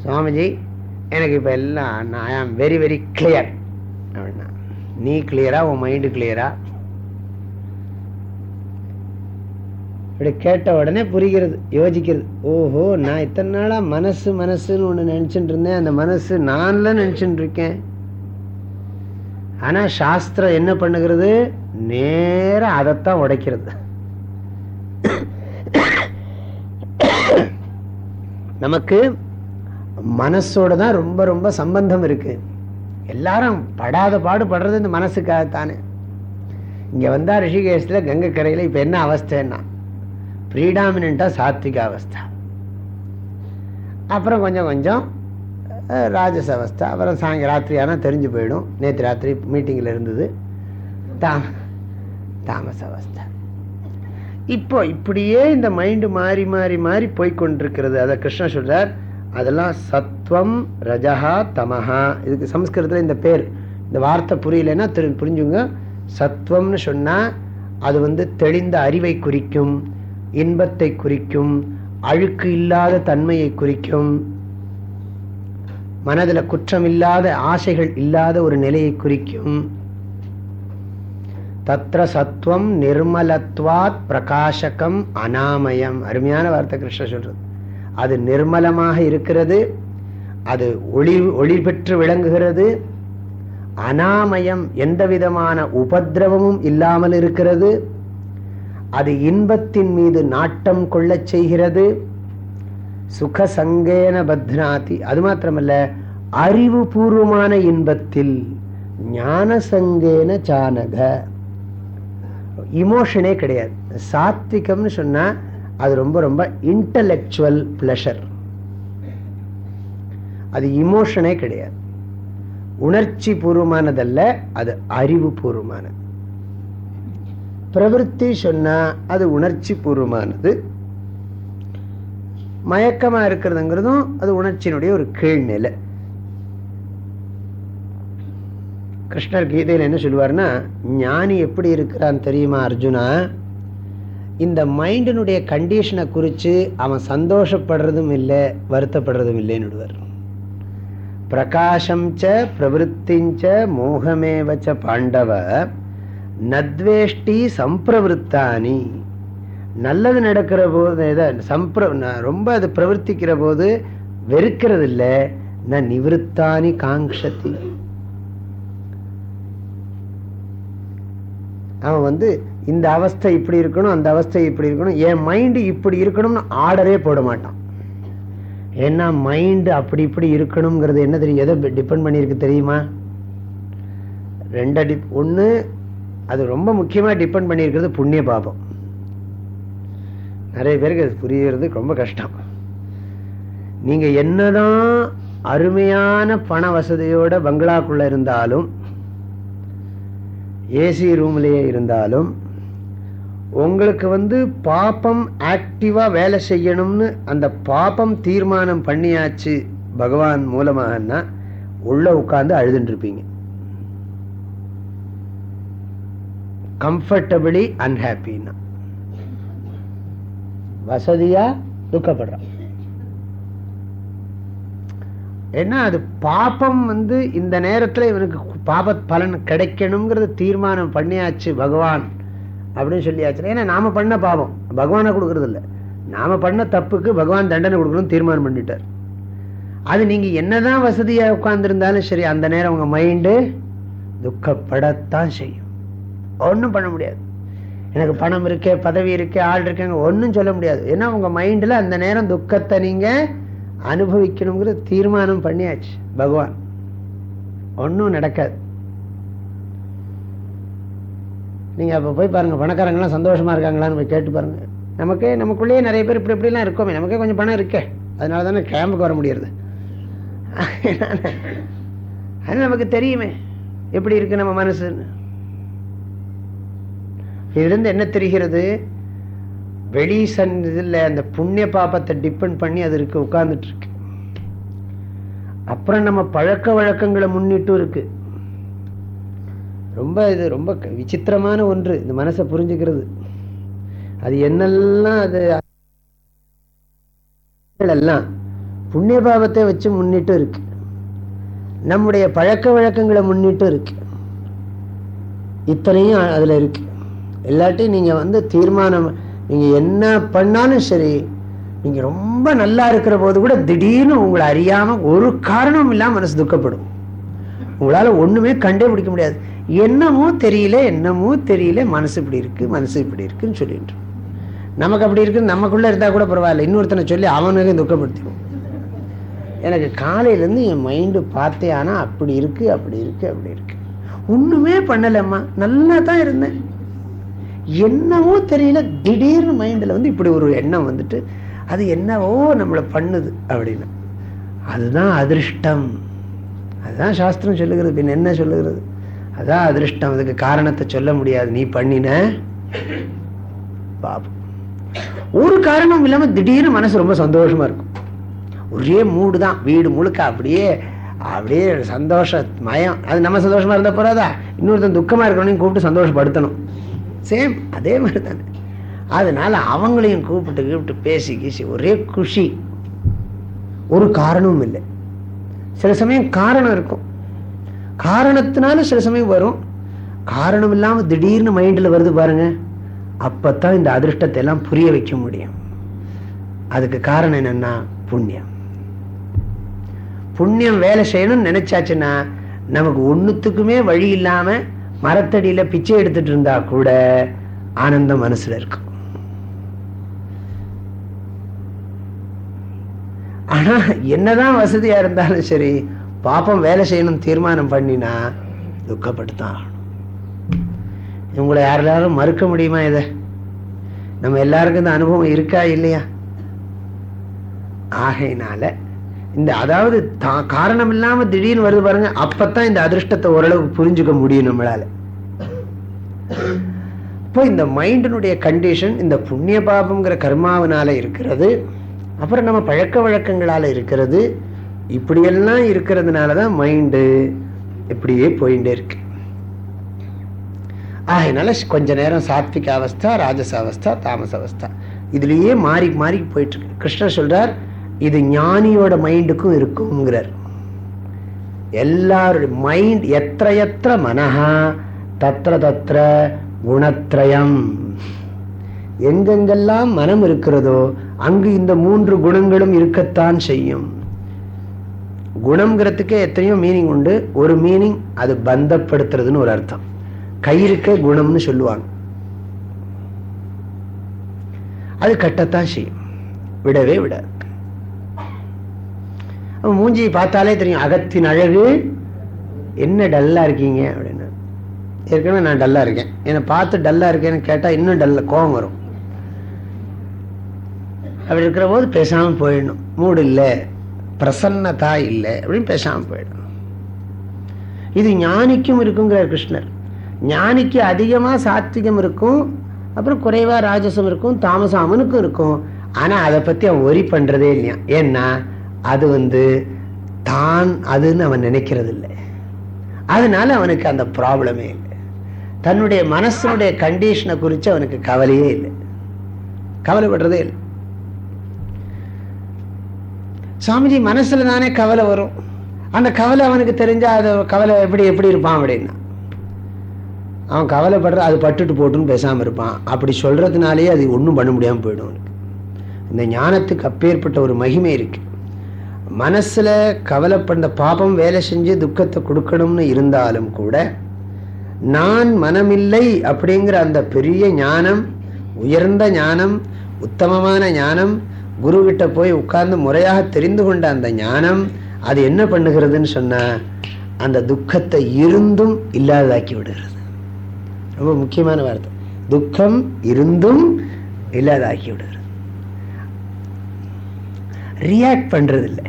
சுவாமிஜி எனக்கு இப்போ எல்லாம் ஐ ஆம் வெரி வெரி கிளியர் அப்படின்னா. நீ கிளியரா உன் மைண்டு கிளியரா இப்படி கேட்ட உடனே புரிகிறது யோசிக்கிறது. ஓஹோ நான் இத்தனை நாளா மனசு மனசுன்னு ஒன்று நினச்சிட்டு இருந்தேன். அந்த மனசு நான்ல நினச்சிட்டு இருக்கேன். ஆனா சாஸ்திரம் என்ன பண்ணுகிறது? நேராக அதைத்தான் உடைக்கிறது. நமக்கு மனசோட தான் ரொம்ப ரொம்ப சம்பந்தம் இருக்கு. எல்லாரும் படாத பாடு படுறது இந்த மனசுக்காகத்தானே. இங்கே வந்தால் ரிஷிகேஷ்ல கங்கை இப்போ என்ன அவஸ்தைன்னா ப்ரீடாமினாக சாத்விக அவஸ்தா. அப்புறம் கொஞ்சம் கொஞ்சம் ராஜச அவஸ்தா. அப்புறம் சாயங்க ராத்திரி ஆனால் தெரிஞ்சு போயிடும். நேற்று ராத்திரி மீட்டிங்கில் இருந்தது. தாம தாமச அவஸ்தா. இப்போ இப்படியே இந்த மைண்டு மாறி மாறி மாறி போய்க்கொண்டிருக்கிறது அதை கிருஷ்ணன் சொல்கிறார் அதெல்லாம் சத்வம் ரஜஹா தமஹா. இதுக்கு சம்ஸ்கிருதத்தில் இந்த பேர். இந்த வார்த்தை புரியலைன்னா திரு புரிஞ்சுங்க. சத்வம்னு சொன்னால் அது வந்து தெளிந்த அறிவை குறிக்கும் இன்பத்தை குறிக்கும் அழுக்கு இல்லாத தன்மையை குறிக்கும் மனதில் குற்றம் இல்லாத ஆசைகள் இல்லாத ஒரு நிலையை குறிக்கும். தத்ர சத்வம் நிர்மலத்வாத் பிரகாசகம் அனாமயம். அருமையான வார்த்தை கிருஷ்ண சொல்றது. அது நிர்மலமாக இருக்கிறது. அது ஒளி ஒளி பெற்று விளங்குகிறது. அனாமயம் எந்த விதமான உபதிரவமும் இல்லாமல் இருக்கிறது. அது இன்பத்தின் மீது நாட்டம் கொள்ளச் செய்கிறது. சுக சங்கேன பத்னாதி. அது மாத்திரமல்ல அறிவுபூர்வமான இன்பத்தில் ஞான சங்கேன சானக. இமோஷனே கிடையாது. சாத்விகம்னு சொன்னால் அது ரொம்ப ரொம்ப இன்டலெக்சுவல் பிளஷர் அது இமோஷனே கிடையாது. உணர்ச்சி பூர்வமானதல்ல அது அறிவு பூர்வமானது. பிரவருத்தி சொன்னா அது உணர்ச்சி பூர்வமானது. மயக்கமா இருக்கிறதுங்கிறதும் அது உணர்ச்சியினுடைய ஒரு கீழ்நிலை. கிருஷ்ணர் கீதையில் என்ன சொல்லுவார்னா ஞானி எப்படி இருக்கிறான் தெரியுமா அர்ஜுனா? இந்த மைண்டினுடைய கண்டிஷனை குறித்து அவன் சந்தோஷப்படுறதும் இல்லை வருத்தப்படுறதும் இல்லைன்னு விடுவார். பிரகாஷம் ச பிரவருத்திஞ்ச மோகமேவச்ச பாண்டவ நத்வேஷ்டி சம்பிரவருத்தானி. நல்லது நடக்கிற போது இதை சம்பிர ரொம்ப அது பிரவர்த்திக்கிற போது வெறுக்கிறது இல்லை ந நிவிருத்தானி காங்கத்தி அவன் வந்து இந்த அவஸ்தை இப்படி இருக்கணும் அந்த அவஸ்தை இப்படி இருக்கணும். என் மைண்டு இப்படி இருக்கணும்னு ஆர்டரே போட மாட்டான். ஏன்னா மைண்டு அப்படி இப்படி இருக்கணுங்கிறது என்ன தெரியும்? எதை டிபெண்ட் பண்ணியிருக்கு தெரியுமா? ரெண்ட டிப் ஒன்று அது ரொம்ப முக்கியமாக டிபெண்ட் பண்ணியிருக்கிறது புண்ணிய பாபம். நிறைய பேருக்கு அது புரியறது ரொம்ப கஷ்டம். நீங்கள் என்னதான் அருமையான பண வசதியோட பங்களாக்குள்ளே இருந்தாலும் ஏசி ரூம்லேயே இருந்தாலும் உங்களுக்கு வந்து பாப்பம் ஆக்டிவா வேலை செய்யணும்னு அந்த பாப்பம் தீர்மானம் பண்ணியாச்சு பகவான் மூலமாகனா உள்ள உட்கார்ந்து அழுதுட்டு இருப்பீங்க கம்ஃபர்டபிளி அன்ஹாப்பின்னா வசதியா துக்கப்படுறான் ஏன்னா அது பாப்பம் வந்து இந்த நேரத்தில் இவனுக்கு பாப பலன் கிடைக்கணுங்கிறது தீர்மானம் பண்ணியாச்சு பகவான். அப்படின்னு சொல்லியாச்சு ஏன்னா நாம பண்ண பாவம். பகவானை கொடுக்கறதில்ல. நாம் நாம பண்ண தப்புக்கு பகவான் தண்டனை கொடுக்கணும்னு தீர்மானம் பண்ணிட்டார். அது நீங்க என்னதான் வசதியா உட்கார்ந்துருந்தாலும் சரி அந்த நேரம் உங்க மைண்டு துக்கப்படத்தான் செய்யும். ஒன்றும் பண்ண முடியாது. எனக்கு பணம் இருக்கே பதவி இருக்கே ஆள் இருக்கேங்க ஒன்றும் சொல்ல முடியாது. ஏன்னா உங்கள் மைண்டில் அந்த நேரம் துக்கத்தை நீங்கள் அனுபவிக்கணுங்கிற தீர்மானம் பண்ணியாச்சு பகவான். ஒன்றும் நடக்காது. நீங்க அப்போ போய் பாருங்க பணக்காரங்களாம் சந்தோஷமா இருக்காங்களான்னு போய் கேட்டு பாருங்க. நமக்கே நமக்குள்ளேயே நிறைய பேர் இப்படி இப்படிலாம் இருக்கோமே நமக்கே கொஞ்சம் பணம் இருக்கே. அதனால தானே கேம்புக்கு வர முடியறது. அது நமக்கு தெரியுமே எப்படி இருக்கு நம்ம மனசுன்னு. இதிலிருந்து என்ன தெரிகிறது? வெளி சன் இதில் அந்த புண்ணிய பாபத்தை டிபெண்ட் பண்ணி அது இருக்கு உட்கார்ந்துட்டு இருக்கு. அப்புறம் நம்ம பழக்க வழக்கங்களை முன்னிட்டும் இருக்கு. ரொம்ப இது ரொம்ப விசித்திரமான ஒன்று இந்த மனசை புரிஞ்சுக்கிறது. அது என்னெல்லாம் அது எல்லாம் புண்ணிய பாவத்தை வச்சு முன்னிட்டு இருக்கு. நம்முடைய பழக்க வழக்கங்களை முன்னிட்டு இருக்கு. இத்தனையும் அதுல இருக்கு. இல்லாட்டி நீங்க வந்து தீர்மானம் நீங்க என்ன பண்ணாலும் சரி நீங்க ரொம்ப நல்லா இருக்கிற போது கூட திடீர்னு உங்களை அறியாம ஒரு காரணமும் இல்லாம மனசு துக்கப்படும். உங்களால ஒண்ணுமே கண்டே பிடிக்க முடியாது. என்னமோ தெரியல என்னமோ தெரியல மனசு இப்படி இருக்கு மனசு இப்படி இருக்குன்னு சொல்லிட்டு. நமக்கு அப்படி இருக்குன்னு நமக்குள்ளே இருந்தால் கூட பரவாயில்ல. இன்னொருத்தனை சொல்லி அவனுக்கு துக்கப்படுத்திடுவோம். எனக்கு காலையிலேருந்து என் மைண்டு பார்த்தே ஆனால் அப்படி இருக்கு அப்படி இருக்கு அப்படி இருக்கு. ஒன்றுமே பண்ணலம்மா. நல்லா தான் இருந்தேன். என்னவோ தெரியல. திடீர்னு மைண்டில் வந்து இப்படி ஒரு எண்ணம் வந்துட்டு அது என்னவோ நம்மளை பண்ணுது அப்படின்னு. அதுதான் அதிர்ஷ்டம். அதுதான் சாஸ்திரம் சொல்லுகிறது. பின் என்ன சொல்லுகிறது? அதான் அதிர்ஷ்டம். அதுக்கு காரணத்தை சொல்ல முடியாது. நீ பண்ணின பாபு ஒரு காரணம் இல்லாம திடீர்னு மனசு ரொம்ப சந்தோஷமா இருக்கும். ஒரே மூடு தான் வீடு முழுக்க அப்படியே அப்படியே சந்தோஷ மயம். அது நம்ம சந்தோஷமா இருந்தா போறாதா? இன்னொருத்தன் துக்கமா இருக்கணும் கூப்பிட்டு சந்தோஷப்படுத்தணும். சேம் அதே மாதிரி தானே அதனால அவங்களையும் கூப்பிட்டு கூப்பிட்டு பேசி கீசி ஒரே குஷி. ஒரு காரணமும் இல்லை. சில சமயம் காரணம் இருக்கும். காரணத்தினால சில சமயம் வரும். காரணம் இல்லாம திடீர்னு மைண்ட்ல வருது பாருங்க. அப்பத்தான் இந்த அதிர்ஷ்டத்தை எல்லாம் புரிய வைக்க முடியும். அதுக்கு காரணம் என்னன்னா புண்ணியம். புண்ணியம் வேலை செய்யணும்னு நினைச்சாச்சுன்னா நமக்கு ஒண்ணுத்துக்குமே வழி இல்லாம மரத்தடியில பிச்சை எடுத்துட்டு இருந்தா கூட ஆனந்தம் மனசுல இருக்கும். ஆனா என்னதான் வசதியா இருந்தாலும் சரி பாப்பம் வேலை செய்யணும் தீர்மானம் பண்ணினா துக்கப்பட்டுத்தான் ஆகணும் இவங்களை யாராலும் மறுக்க முடியுமா இதை? நம்ம எல்லாருக்கும் இந்த அனுபவம் இருக்கா இல்லையா? ஆகையினால இந்த அதாவது தா- காரணம் இல்லாம திடீர்னு வருது பாருங்க அப்பத்தான் இந்த அதிர்ஷ்டத்தை ஓரளவுக்கு புரிஞ்சுக்க முடியும் நம்மளால. இப்போ இந்த மைண்டினுடைய கண்டிஷன் இந்த புண்ணிய பாபம்ங்கிற கர்மாவினால இருக்கிறது அப்புறம் நம்ம பழக்க வழக்கங்களால இருக்கிறது இப்படியெல்லாம் இருக்கிறதுனால தான் மைண்டு இப்படியே போயிட்டே இருக்கு. ஆகையினால கொஞ்ச நேரம் சாத்விக அவஸ்தா ராஜச அவஸ்தா தாமச அவஸ்தா. இதுலேயே மாறி மாறி போயிட்டு இருக்கு. கிருஷ்ணர் சொல்றார் இது ஞானியோட மைண்டுக்கும் இருக்குங்கிறார் எல்லாருடைய மைண்ட் எத்தனை எத்த மனஹா தத்திர தத்திர குணத்திரயம் எங்கெங்கெல்லாம் மனம் இருக்கிறதோ அங்கு இந்த மூன்று குணங்களும் இருக்கத்தான் செய்யும். குணம்ங்கிறதுக்கே எத்தனையோ மீனிங் உண்டு. ஒரு மீனிங் அது பந்தப்படுத்துறதுன்னு ஒரு அர்த்தம். கயிறுக்கே குணம்னு சொல்லுவாங்க. அது கட்டத்தான் செய்யும். விடவே விடாது. மூஞ்சியை பார்த்தாலே தெரியும் அகத்தின் அழகு. என்ன டல்லா இருக்கீங்க அப்படின்னு. ஏற்கனவே நான் டல்லா இருக்கேன். என்னை பார்த்து டல்லா இருக்கேன்னு கேட்டா இன்னும் டல்ல கோபம் வரும். அப்படி இருக்கிற போது பேசாம போயிடணும். மூடு இல்லை. பிரசன்னதா இல்லை அப்படின்னு பேசாமல் போயிடணும். இது ஞானிக்கும் இருக்குங்கிறார் கிருஷ்ணர். ஞானிக்கு அதிகமா சாத்விகம் இருக்கும் அப்புறம் குறைவா ராஜசம் இருக்கும் தாமசம் அவனுக்கும் இருக்கும். ஆனா அதை பத்தி அவன் ஒரி பண்றதே இல்லையா? ஏன்னா அது வந்து தான் அதுன்னு அவன் நினைக்கிறது இல்லை அதனால அவனுக்கு அந்த ப்ராப்ளமே இல்லை. தன்னுடைய மனசனுடைய கண்டிஷனை குறித்து அவனுக்கு கவலையே இல்லை. கவலைப்படுறதே இல்லை. சாமிஜி மனசுல தானே கவலை வரும். அந்த கவலை அவனுக்கு தெரிஞ்சா அது கவலை எப்படி எப்படி இருப்பான் அப்படின்னா. அவன் கவலைப்படுற அது பட்டுட்டு போட்டுன்னு பேசாம இருப்பான். அப்படி சொல்றதுனாலேயே அது ஒன்றும் பண்ண முடியாம போயிடும் அவனுக்கு. இந்த ஞானத்துக்கு அப்பேற்பட்ட ஒரு மகிமை இருக்கு. மனசுல கவலைப்பட்ட பாபம் வேலை செஞ்சு துக்கத்தை கொடுக்கணும்னு இருந்தாலும் கூட நான் மனமில்லை அப்படிங்கிற அந்த பெரிய ஞானம் உயர்ந்த ஞானம் உத்தமமான ஞானம் குரு போய் உட்கார்ந்து முறையாக தெரிந்து கொண்ட அந்த ஞானம் அது என்ன பண்ணுகிறதுன்னு சொன்னா அந்த துக்கத்தை இருந்தும் இல்லாததாக்கி விடுகிறது. ரொம்ப முக்கியமான வார்த்தை. துக்கம் இருந்தும் இல்லாதாக்கி விடுகிறது. ரியாக்ட் பண்ணுறதில்லை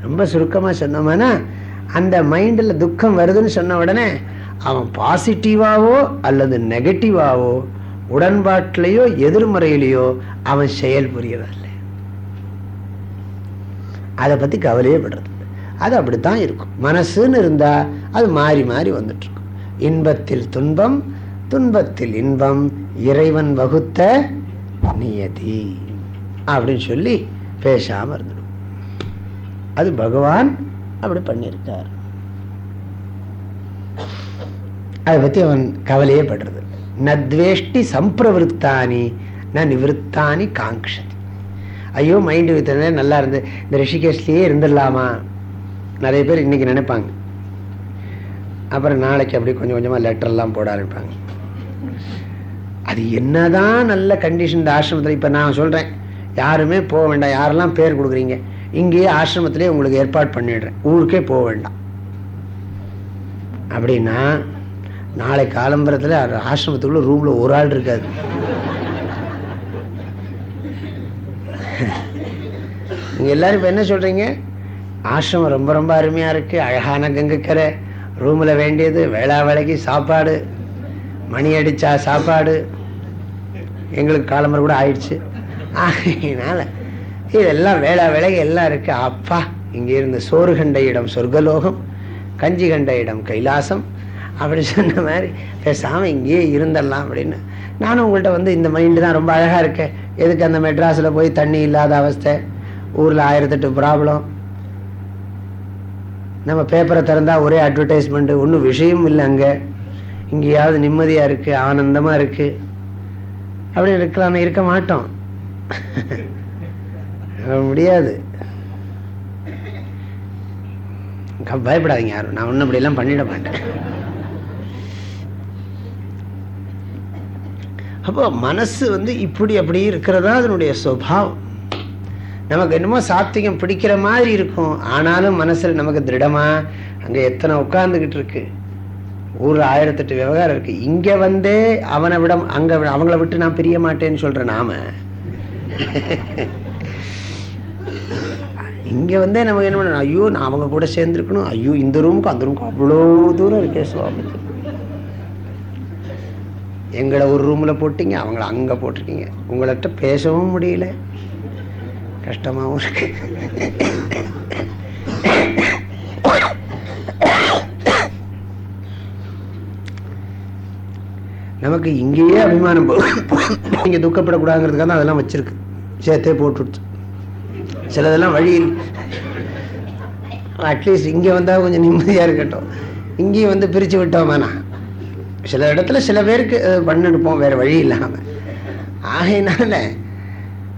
ரொம்ப சுருக்கமாக சொன்னோம்னா அந்த மைண்டில் துக்கம் வருதுன்னு சொன்ன உடனே அவன் பாசிட்டிவாவோ அல்லது நெகட்டிவாவோ உடன்பாட்டிலேயோ எதிர்மறையிலேயோ அவன் செயல் புரியவில்லை. அதை பற்றி கவலையே படுறது அது அப்படித்தான் இருக்கும். மனசுன்னு இருந்தா அது மாறி மாறி வந்துட்டு இருக்கும் இன்பத்தில் துன்பம் துன்பத்தில் இன்பம் இறைவன் வகுத்த நியதி அப்படின்னு சொல்லி பேசாம இருந்துடும். அது பகவான் அப்படி பண்ணியிருக்கார். அதை பத்தி அவன் கவலையே படுறது நத்வேஷ்டி சம்பிரவருத்தானி ந நிவத்தானி காங்ஷதி ஐயோ மைண்டு வித்தனே நல்லா இருந்து இந்த ரிஷிகேஷ்லேயே இருந்துடலாமா? நிறைய பேர் இன்னைக்கு நினைப்பாங்க. அப்புறம் நாளைக்கு அப்படி கொஞ்சம் கொஞ்சமாக லெட்டர்லாம் போட ஆரம்பிப்பாங்க. அது என்னதான் நல்ல கண்டிஷன் இந்த ஆசிரமத்தில் இப்போ நான் சொல்கிறேன் யாருமே போக வேண்டாம். யாரெல்லாம் பேர் கொடுக்குறீங்க? இங்கேயே ஆசிரமத்திலே உங்களுக்கு ஏற்பாடு பண்ணிடுறேன். ஊருக்கே போக வேண்டாம். அப்படின்னா நாளை காலம்பரத்தில் ஆசிரமத்துக்குள்ள ரூம்ல ஒரு ஆள் இருக்காது நீங்க எல்லாரும் இப்போ என்ன சொல்றீங்க? ஆசிரமம் ரொம்ப ரொம்ப அருமையா இருக்கு. அழகான கங்கைக்கரை. ரூம்ல வேண்டியது வேளா வேலைக்கு சாப்பாடு. மணி அடிச்சா சாப்பாடு. எங்களுக்கு காலம்பரம் கூட ஆயிடுச்சு. அதனால இதெல்லாம் வேளா வேலைக்கு எல்லாம் இருக்கு. அப்பா இங்கே இருந்து சோறு கண்ட இடம் சொர்க்கலோகம் கஞ்சி கண்ட இடம் கைலாசம். அப்படி சொன்ன மாதிரி பேசாமல் இங்கேயே இருந்துடலாம் அப்படின்னு. நானும் உங்கள்கிட்ட வந்து இந்த மைண்டு தான் ரொம்ப அழகாக இருக்கேன் எதுக்கு அந்த மெட்ராஸில் போய் தண்ணி இல்லாத அவஸ்தை? ஊரில் ஆயிரத்தெட்டு ப்ராப்ளம் நம்ம பேப்பரை திறந்தால் ஒரே அட்வர்டைஸ்மெண்ட்டு ஒன்றும் விஷயம் இல்லை அங்கே. இங்கேயாவது நிம்மதியாக இருக்குது ஆனந்தமாக இருக்குது அப்படின்னு இருக்கலாம் இருக்க மாட்டோம். முடியாது. பயப்படாதீங்க யாரும். நான் ஒன்றும் அப்படியெல்லாம் பண்ணிட மாட்டேன். அப்போ மனசு வந்து இப்படி அப்படி இருக்கிறதா அதனுடைய சுவாவம் நமக்கு என்னமோ சாத்தியம் பிடிக்கிற மாதிரி இருக்கும். ஆனாலும் மனசில் நமக்கு திருடமா அங்கே எத்தனை உட்காந்துக்கிட்டு இருக்கு. ஒரு ஆயிரத்தெட்டு விவகாரம் இருக்கு. இங்கே வந்தே அவனை விட அங்கே அவங்கள விட்டு நான் பிரிய மாட்டேன்னு சொல்றேன் நாம. இங்கே வந்தே நமக்கு என்ன பண்ணணும்? ஐயோ நான் அவங்க கூட சேர்ந்துருக்கணும். ஐயோ இந்த ரூமுக்கு அந்த ரூமுக்கு அவ்வளோ தூரம் இருக்கே சுவாமி. எங்களை ஒரு ரூமில் போட்டிங்க அவங்கள அங்கே போட்டிருக்கீங்க. உங்கள்கிட்ட பேசவும் முடியல. கஷ்டமாகவும் இருக்கு. நமக்கு இங்கேயே அபிமானம் இங்கே துக்கப்படக்கூடாதுங்கிறதுக்காக தான் அதெல்லாம் வச்சிருக்கு. சேர்த்தே போட்டுடுச்சு. சிலதெல்லாம் வழியில் அட்லீஸ்ட் இங்கே வந்தால் கொஞ்சம் நிம்மதியாக இருக்கட்டும். இங்கேயும் வந்து பிரித்து விட்டோமாண்ணா? சில இடத்துல சில பேருக்கு பண்ணிருப்போம் வேற வழி இல்லாமல் ஆகையினால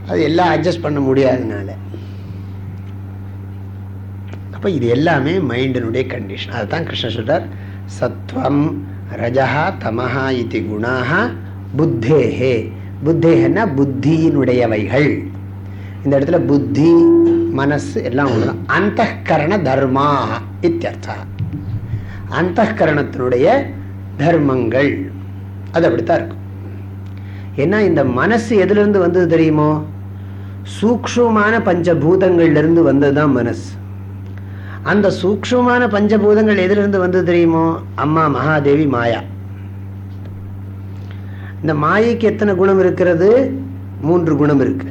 அது எல்லாம் அட்ஜஸ்ட் பண்ண முடியாதனால. அப்போ இது எல்லாமே மைண்டினுடைய கண்டிஷன் அதுதான் கிருஷ்ணன் சொல்றார் சத்வம் ரஜஹா தமஹா இது குணாக புத்தேஹே. புத்தேகன்னா புத்தியினுடையவைகள். இந்த இடத்துல புத்தி மனசு எல்லாம் ஒண்ணுதான். அந்த கரண தர்மா இத்தியர்த்தா அந்த கரணத்தினுடைய தர்மங்கள். அது அப்படித்தான் இருக்கும். ஏன்னா இந்த மனசு எதுலேருந்து வந்தது தெரியுமோ? சூக்ஷமான பஞ்சபூதங்கள்லேருந்து இருந்து வந்ததுதான் மனசு. அந்த சூக்ஷமான பஞ்சபூதங்கள் எதுலேருந்து வந்தது தெரியுமோ? அம்மா மகாதேவி மாயா. இந்த மாயைக்கு எத்தனை குணம் இருக்கிறது? மூன்று குணம் இருக்கு.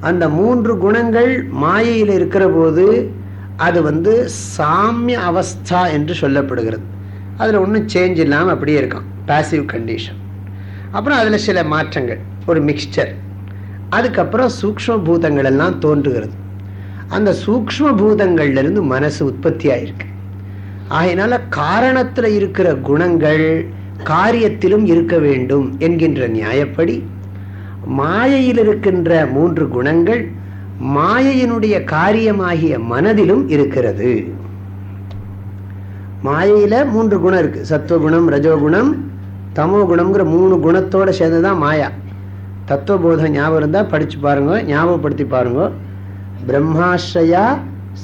அந்த மூன்று குணங்கள் மாயையில் இருக்கிற போது அது வந்து சாமிய அவஸ்தா என்று சொல்லப்படுகிறது. அதில் ஒன்றும் சேஞ்ச் இல்லாமல் அப்படியே இருக்கும் பாசிவ் கண்டிஷன் அப்புறம் அதில் சில மாற்றங்கள். ஒரு மிக்சர் அதுக்கப்புறம் சூக்ம பூதங்கள் எல்லாம் தோன்றுகிறது. அந்த சூக்ம பூதங்கள்லேருந்து மனசு உற்பத்தி ஆயிருக்கு. ஆகையினால காரணத்தில் இருக்கிற குணங்கள் காரியத்திலும் இருக்க வேண்டும் என்கின்ற நியாயப்படி மாயையில் இருக்கின்ற மூன்று குணங்கள் மாயையினுடைய காரியமாகிய மனதிலும் இருக்கிறது. மாயையில மூன்று குணம் இருக்கு. சத்துவகுணம் ரஜோகுணம் தமோ குணம்ங்கிற மூணு குணத்தோட சேர்ந்துதான் மாயா. தத்துவபோதம் ஞாபகம் இருந்தால் படிச்சு பாருங்க ஞாபகப்படுத்தி பாருங்க. பிரம்மாஸ்ரயா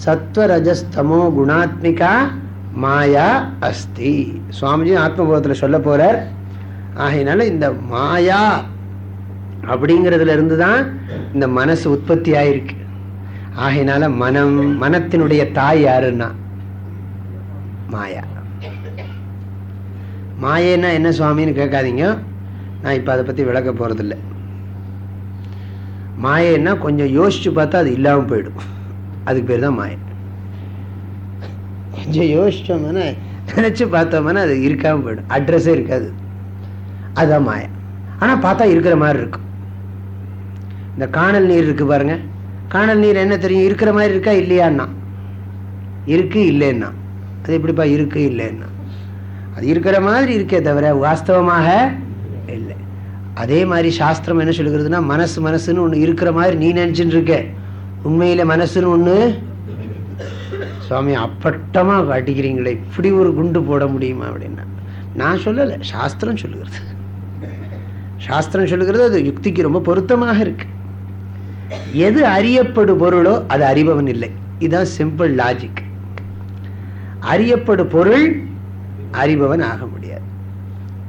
சத்வரஜஸ்தமோ குணாத்மிகா மாயா அஸ்தி. சுவாமிஜி ஆத்மபோதத்தில் சொல்ல போறார். ஆகையினால இந்த மாயா அப்படிங்கிறதுல இருந்து தான் இந்த மனசு உற்பத்தி ஆயிருக்கு. ஆகையினால மனம் மனத்தினுடைய தாய் யாருன்னா மாயா. மாயன்னா என்ன சுவாமின்னு கேட்காதீங்க. நான் இப்போ அதை பற்றி விளக்க போகிறதில்ல மாயன்னா கொஞ்சம் யோசிச்சு பார்த்தா அது இல்லாமல் போயிடும். அதுக்கு பேர் தான் மாயை கொஞ்சம் யோசிச்சோம்னா நினச்சி பார்த்தோம்னா அது இருக்காமல் போயிடும். அட்ரஸே இருக்காது. அதுதான் மாயா ஆனால் பார்த்தா இருக்கிற மாதிரி இருக்கும். இந்த காணல் நீர் இருக்கு பாருங்க. காணல் நீர் என்ன தெரியும்? இருக்கிற மாதிரி இருக்கா இல்லையான்னா? இருக்கு இல்லைன்னா. அது எப்படிப்பா இருக்கு இல்லைன்னா? அது இருக்கிற மாதிரி இருக்கே தவிர வாஸ்தவமாக இல்லை. அதே மாதிரி சாஸ்திரம் என்ன சொல்லுகிறதுனா மனசு மனசுன்னு ஒன்று இருக்கிற மாதிரி நீ நினைச்சுட்டு இருக்க. உண்மையில மனசுன்னு ஒன்று சுவாமி அப்பட்டமா காட்டிக்கிறீங்களே இப்படி ஒரு குண்டு போட முடியுமா அப்படின்னா? நான் சொல்லலை சாஸ்திரம் சொல்லுகிறது. சாஸ்திரம் சொல்லுகிறது அது யுக்திக்கு ரொம்ப பொருத்தமாக இருக்கு. எது அறியப்படு பொருளோ அது அறிபவன் இல்லை. இதுதான் சிம்பிள் லாஜிக் அறியப்படு பொருள் அறிபவன் ஆக முடியாது.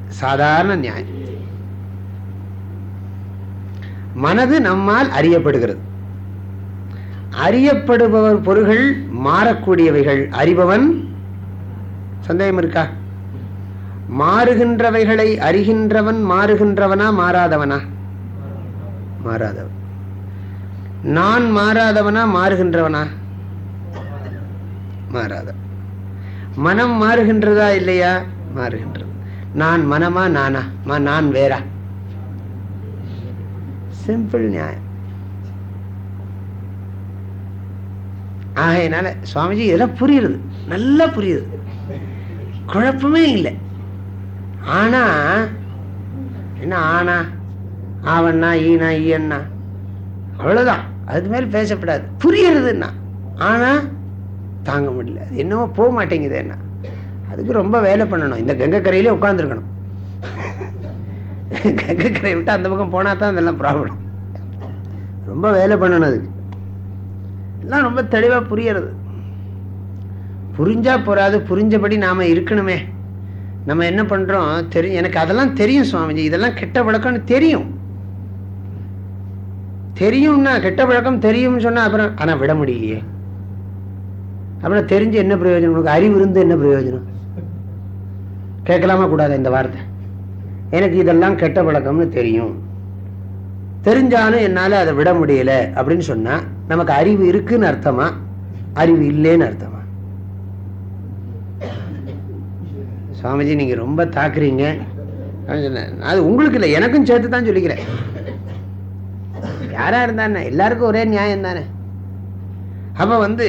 சாதாரண நியாயம். மனது நம்மால் அறியப்படுகிறது. அறியப்படுபவர் பொருள்கள் மாறக்கூடியவைகள் அறிபவன் சந்தேகம் இருக்கா? மாறுகின்றவைகளை அறிகின்றவன் மாறுகின்றவனா மாறாதவனா? மாறாதவன். நான் மாறாதவனா மாறுகின்றவனா? மாறாதவன். மனம் மாறுகின்றதா இல்லையா? மாறுகின்றது. நான் மனமா நானா? மா- நான் வேறா? சிம்பிள் நியாயம். ஆகையினால சுவாமிஜி இதெல்லாம் புரியுது. நல்லா புரியுது. குழப்பமே இல்லை. ஆனா என்ன ஆனா? ஆவண்ணா ஈனா ஈயண்ணா? அவ்வளவுதான். அதுக்கு மேல பேசப்படாது. புரியறதுன்னா. ஆனா தாங்க முடியல. அது என்னவோ போக மாட்டேங்குது என்ன? அதுக்கு ரொம்ப வேலை பண்ணணும். இந்த கங்கைக்கரையிலே உட்காந்துருக்கணும் கங்கைக்கரை விட்டு அந்த பக்கம் போனா தான் இதெல்லாம் ப்ராப்ளம் ரொம்ப வேலை பண்ணணும் அதுக்கு. எல்லாம் ரொம்ப தெளிவா புரியறது. புரிஞ்சா போறாது புரிஞ்சபடி நாம இருக்கணுமே. நம்ம என்ன பண்றோம்? தெரியும் எனக்கு அதெல்லாம் தெரியும் சுவாமிஜி. இதெல்லாம் கெட்ட பழக்கம்னு தெரியும். தெரியும்னா கெட்ட பழக்கம் தெரியும்னு சொன்னா அப்புறம் ஆனா விட முடியலையே. அப்புறம் தெரிஞ்சு என்ன பிரயோஜனம்? உனக்கு அறிவு இருந்து என்ன பிரயோஜனம்? கேட்கலாமா கூடாது இந்த வார்த்தை? எனக்கு இதெல்லாம் கெட்ட பழக்கம்னு தெரியும். தெரிஞ்சாலும் என்னால அதை விட முடியல அப்படின்னு சொன்னா நமக்கு அறிவு இருக்குன்னு அர்த்தமா? அறிவு இல்லைன்னு அர்த்தமா? சுவாமிஜி நீங்க ரொம்ப தாக்குறீங்க. அப்படின்னு அது உங்களுக்கு இல்லை எனக்கும் சேர்த்து தான் சொல்லிக்கிறேன். யாரா இருந்தா எல்லாருக்கும் ஒரே நியாயம் தானே? அப்ப வந்து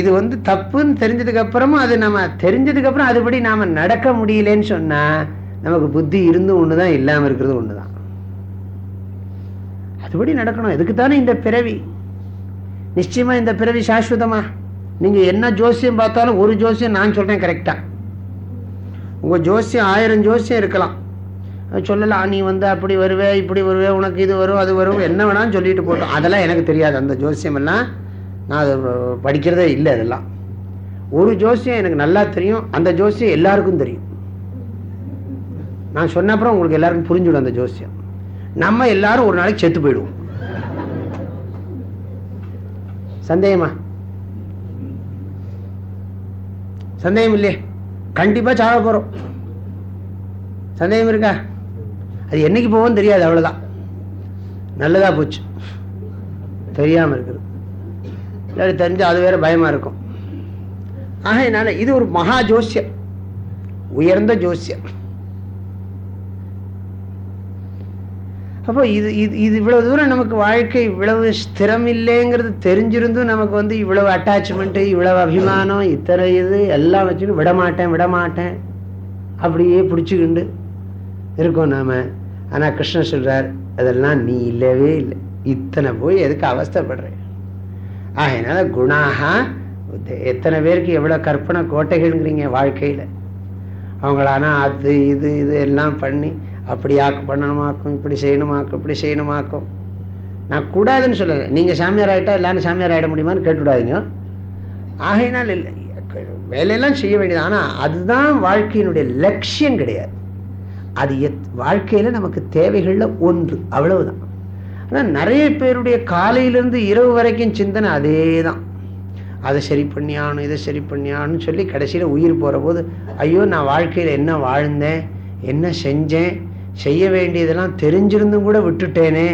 இது வந்து தப்புன்னு தெரிஞ்சதுக்கு அப்புறமும் அது நம்ம தெரிஞ்சதுக்கு அப்புறம் அதுபடி நாம நடக்க முடியலன்னு சொன்னா நமக்கு புத்தி இருந்தும் ஒண்ணுதான் இல்லாம இருக்கிறது ஒண்ணுதான். அதுபடி நடக்கணும். இதுக்கு தானே இந்த பிறவி? நிச்சயமா இந்த பிறவி சாஸ்வதமா? நீங்க என்ன ஜோசியம் பார்த்தாலும் ஒரு ஜோசியம் நான் சொல்றேன் கரெக்டா உங்க ஜோசியம் ஆயிரம் ஜோசியம் இருக்கலாம். சொல்லலாம் நீ வந்து அப்படி வருவே இப்படி வருவே உனக்கு இது வரும் அது வரும் என்ன வேணாலும் சொல்லிட்டு போட்டோம். அதெல்லாம் எனக்கு தெரியாது. அந்த ஜோசியம் எல்லாம் நான் அது படிக்கிறதே இல்லை அதெல்லாம். ஒரு ஜோசியம் எனக்கு நல்லா தெரியும் அந்த ஜோசியம் எல்லாருக்கும் தெரியும். நான் சொன்ன அப்புறம் உங்களுக்கு எல்லாருக்கும் புரிஞ்சுடும் அந்த ஜோசியம். நம்ம எல்லாரும் ஒரு நாளைக்கு செத்து போயிடுவோம். சந்தேகமா? சந்தேகம் இல்லையே? கண்டிப்பா சாக போறோம். சந்தேகம் இருக்கா? அது என்னைக்கு போவோம் தெரியாது அவ்வளவுதான். நல்லதா போச்சு. தெரியாம இருக்குது. இல்லாட்டி தெரிஞ்சா அது வேற பயமா இருக்கும். ஆக என்னால இது ஒரு மகா ஜோசியம். உயர்ந்த ஜோசியம். அப்போ இது இது இது இவ்வளவு தூரம் நமக்கு வாழ்க்கை இவ்வளவு ஸ்திரம் இல்லைங்கிறது தெரிஞ்சிருந்தும் நமக்கு வந்து இவ்வளவு அட்டாச்மெண்ட்டு இவ்வளவு அபிமானம் இத்தனை இது எல்லாம் வச்சுட்டு விட மாட்டேன் அப்படியே பிடிச்சிக்கிண்டு இருக்கோம் நாம. ஆனா கிருஷ்ணன் சொல்றார் அதெல்லாம் நீ இல்லவே இல்லை. இத்தனை போய் எதுக்கு அவஸ்தப்படுறேன் ஆகையினால குணாகா எத்தனை பேருக்கு எவ்வளோ கற்பனை கோட்டைகள்ங்கிறீங்க வாழ்க்கையில். அவங்களானா அது இது இது எல்லாம் பண்ணி அப்படி ஆக்கு பண்ணணுமாக்கும் இப்படி செய்யணுமாக்கும் இப்படி செய்யணுமாக்கும். நான் கூடாதுன்னு சொல்லலை. நீங்கள் சாமியார் ஆகிட்டா எல்லாரும் சாமியார் ஆகிட முடியுமான்னு கேட்டுவிடாதீங்க. ஆகையினால் இல்லை வேலையெல்லாம் செய்ய வேண்டியது. ஆனால் அதுதான் வாழ்க்கையினுடைய லட்சியம் கிடையாது. அது எத் வாழ்க்கையில் நமக்கு தேவைகளில் ஒன்று அவ்வளவுதான். ஆனால் நிறைய பேருடைய காலையிலேருந்து இரவு வரைக்கும் சிந்தனை அதே தான் அதை சரி பண்ணியானும் இதை சரி பண்ணியானு சொல்லி கடைசியில் உயிர் போகிற போது ஐயோ நான் வாழ்க்கையில் என்ன வாழ்ந்தேன் என்ன செஞ்சேன் செய்ய வேண்டியதெல்லாம் தெரிஞ்சிருந்தும் கூட விட்டுட்டேனே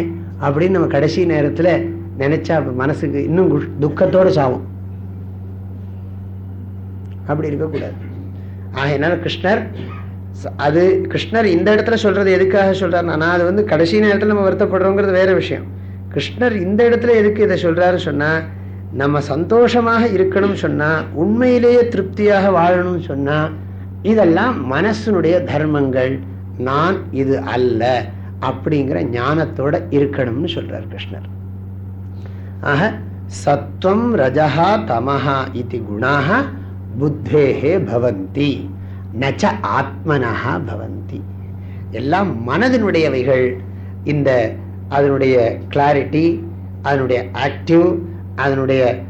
அப்படின்னு நம்ம கடைசி நேரத்தில் நினச்சா மனசுக்கு இன்னும் துக்கத்தோடு சாவும். அப்படி இருக்கக்கூடாது. ஆகையினால கிருஷ்ணர் அது கிருஷ்ணர் இந்த இடத்துல சொல்றது எதுக்காக சொல்றாரு நான்? அது வந்து கடைசி நேரத்தில் நம்ம வருத்தப்படுறோங்கிறது வேற விஷயம். கிருஷ்ணர் இந்த இடத்துல எதுக்கு இதை சொல்றாரு சொன்னா நம்ம சந்தோஷமாக இருக்கணும்னு சொன்னா உண்மையிலேயே திருப்தியாக வாழணும்னு சொன்னா இதெல்லாம் மனசனுடைய தர்மங்கள். நான் இது அல்ல அப்படிங்கிற ஞானத்தோட இருக்கணும்னு சொல்றார் கிருஷ்ணர். ஆக சத்வம் ரஜஹா தமஹா இது குணாக புத்தேகே பவந்தி. நச்ச ஆத்மனஹா பவந்தி. எல்லாம் மனதினுடையவைகள். இந்த அதனுடைய கிளாரிட்டி அதனுடைய ஆக்டிவ் அதனுடைய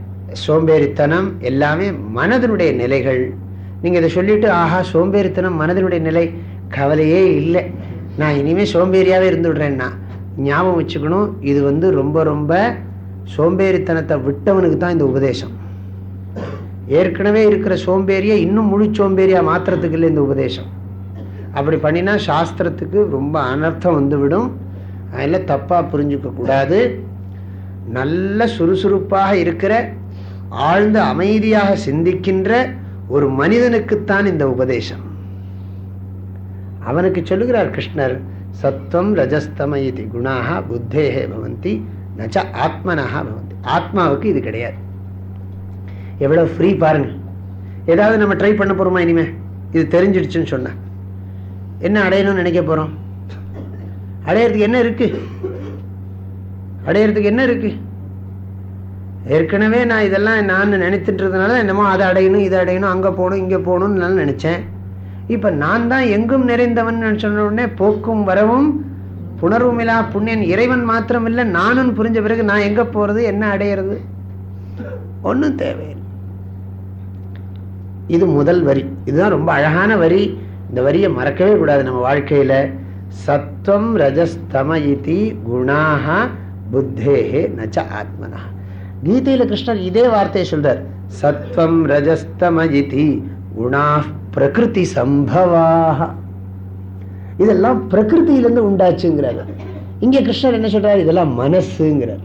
சோம்பேறித்தனம் எல்லாமே மனதினுடைய நிலைகள். நீங்கள் இதை சொல்லிட்டு ஆஹா சோம்பேறித்தனம் மனதினுடைய நிலை. கவலையே இல்லை. நான் இனிமேல் சோம்பேறியாகவே இருந்துடுறேன்னா ஞாபகம் வச்சுக்கணும் இது வந்து ரொம்ப ரொம்ப சோம்பேறித்தனத்தை விட்டவனுக்கு தான் இந்த உபதேசம். ஏற்கனவே இருக்கிற சோம்பேறியை இன்னும் முழு சோம்பேறியாக மாத்திரத்துக்கு இல்லை இந்த உபதேசம். அப்படி பண்ணினா சாஸ்திரத்துக்கு ரொம்ப அனர்த்தம் வந்துவிடும். அதில் தப்பாக புரிஞ்சுக்கக்கூடாது நல்ல சுறுசுறுப்பாக இருக்கிற ஆழ்ந்த அமைதியாக சிந்திக்கின்ற ஒரு மனிதனுக்குத்தான் இந்த உபதேசம். அவனுக்கு சொல்லுகிறார் கிருஷ்ணர் சத்துவம் ரஜஸ்தம இது குணாக புத்தேகே பவந்தி நச்ச ஆத்மனாக பவந்தி. ஆத்மாவுக்கு இது கிடையாது. எவ்வளோ ஃப்ரீ பாருங்கள் ஏதாவது நம்ம ட்ரை பண்ண போகிறோமா இனிமே? இது தெரிஞ்சிடுச்சுன்னு சொன்னேன் என்ன அடையணும்னு நினைக்க போகிறோம் அடையிறதுக்கு என்ன இருக்கு? அடையிறதுக்கு என்ன இருக்கு? ஏற்கனவே நான் இதெல்லாம் நான் நினைத்துட்டுறதுனால என்னமோ அதை அடையணும் இதை அடையணும் அங்கே போகணும் இங்கே போகணும்னு நான் நினச்சேன். இப்போ நான் தான் எங்கும் நிறைந்தவன் சொன்ன உடனே போக்கும் வரவும் புணர்வுமிலா புண்ணியன் இறைவன் மாத்திரம் இல்லை நானும் புரிஞ்ச பிறகு நான் எங்கே போகிறது என்ன அடையிறது? ஒன்றும் தேவையில்லை. இது முதல் வரி. இதுதான் ரொம்ப அழகான வரி. இந்த வரியை மறக்கவே கூடாது நம்ம வாழ்க்கையில. சத்வம் ரஜஸ்தம இதி குணாக புத்தேகே நச்ச ஆத்மனா கீதையில கிருஷ்ணர் இதே வார்த்தையை சொல்றார். சத்வம் ரஜஸ்தம இதி குணா பிரகிருதி சம்பவாக இதெல்லாம் பிரகிருத்திலிருந்து உண்டாச்சுங்கிறார். இங்க கிருஷ்ணர் என்ன சொல்றாரு? இதெல்லாம் மனசுங்கிறார்.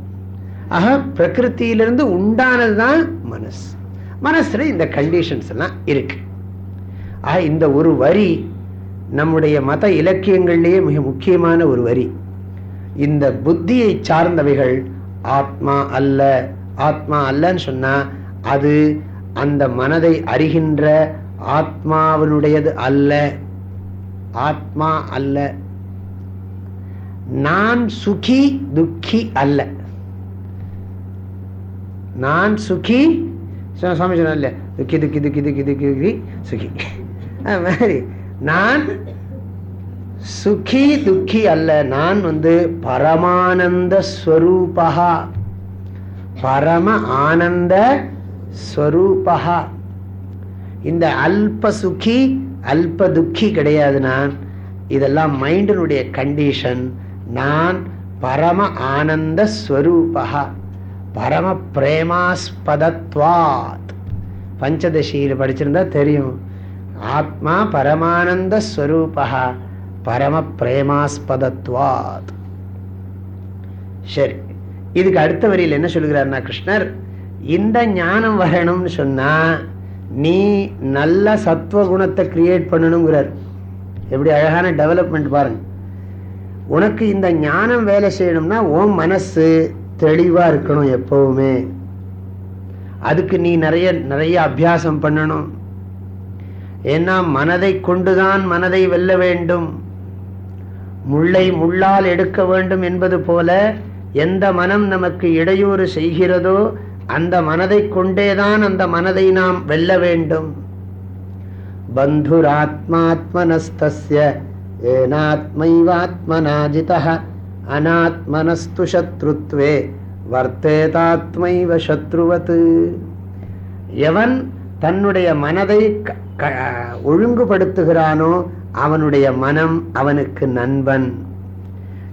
ஆக பிரகிருத்திலிருந்து உண்டானதுதான் மனசு. மனசுல இந்த கண்டிஷன்ஸ் எல்லாம் இருக்கு. ஆக இந்த ஒரு வரி நம்முடைய மத இலக்கியங்கள்லேயே மிக முக்கியமான ஒரு வரி. இந்த புத்தியை சார்ந்தவைகள் ஆத்மா அல்ல ஆத்மா அல்லன்னு சொன்னா அது அந்த மனதை அறிகின்ற ஆத்மாவினுடையது அல்ல. ஆத்மா அல்ல. நான் சுகி துக்கி அல்ல. நான் சுகி சுவாமி சொன்ன இல்ல. துக்கி துக்கி துக்கி துக்கி துக்கி துக்கி சுகி. அது மாதிரி. நான் சுகி துக்கி அல்ல. நான் வந்து பரமானந்த ஸ்வரூபா பரம ஆனந்த ஸ்வரூபா இந்த அல்ப சுகி அல்ப துக்கி கிடையாது நான். இதெல்லாம் மைண்டினுடைய கண்டிஷன். நான் பரம ஆனந்த ஸ்வரூபா பரம பிரேமாஸ்பதத்வாத் பஞ்சதசியில் படிச்சிருந்தா தெரியும். ஆத்மா பரமானந்த ஸ்வரூபா பரம பிரேமாஸ்பதத்வாத் சரி இதுக்கு அடுத்த வரியில் என்ன சொல்லுகிறார்னா கிருஷ்ணர் இந்த ஞானம் வரணும்னு சொன்னா நீ நல்ல சத்துவ குணத்தை கிரியேட் பண்ணணுங்கிறார். எப்படி அழகான டெவலப்மெண்ட் பாருங்க. உனக்கு இந்த ஞானம் வேலை செய்யணும்னா ஓம் மனசு தெளிவாக இருக்கணும் எப்பவுமே. அதுக்கு நீ நிறைய நிறைய அபியாசம் பண்ணணும். ஏன்னா மனதை கொண்டுதான் மனதை வெல்ல வேண்டும். முள்ளை முள்ளால் எடுக்க வேண்டும் என்பது போல எந்த மனம் நமக்கு இடையூறு செய்கிறதோ அந்த மனதை கொண்டேதான் அந்த மனதை நாம் வெல்ல வேண்டும். பந்துராத்மாத்மனஸ்தஸ்ய ஏனாத்மைவாத்மனாஜிதः அனாத்மனஸ்து சத்ருத்வே வர்த்தேதாத்மைவ சத்ருவத். எவன் தன்னுடைய மனதை ஒழுங்குபடுத்துகிறானோ அவனுடைய மனம் அவனுக்கு நண்பன்.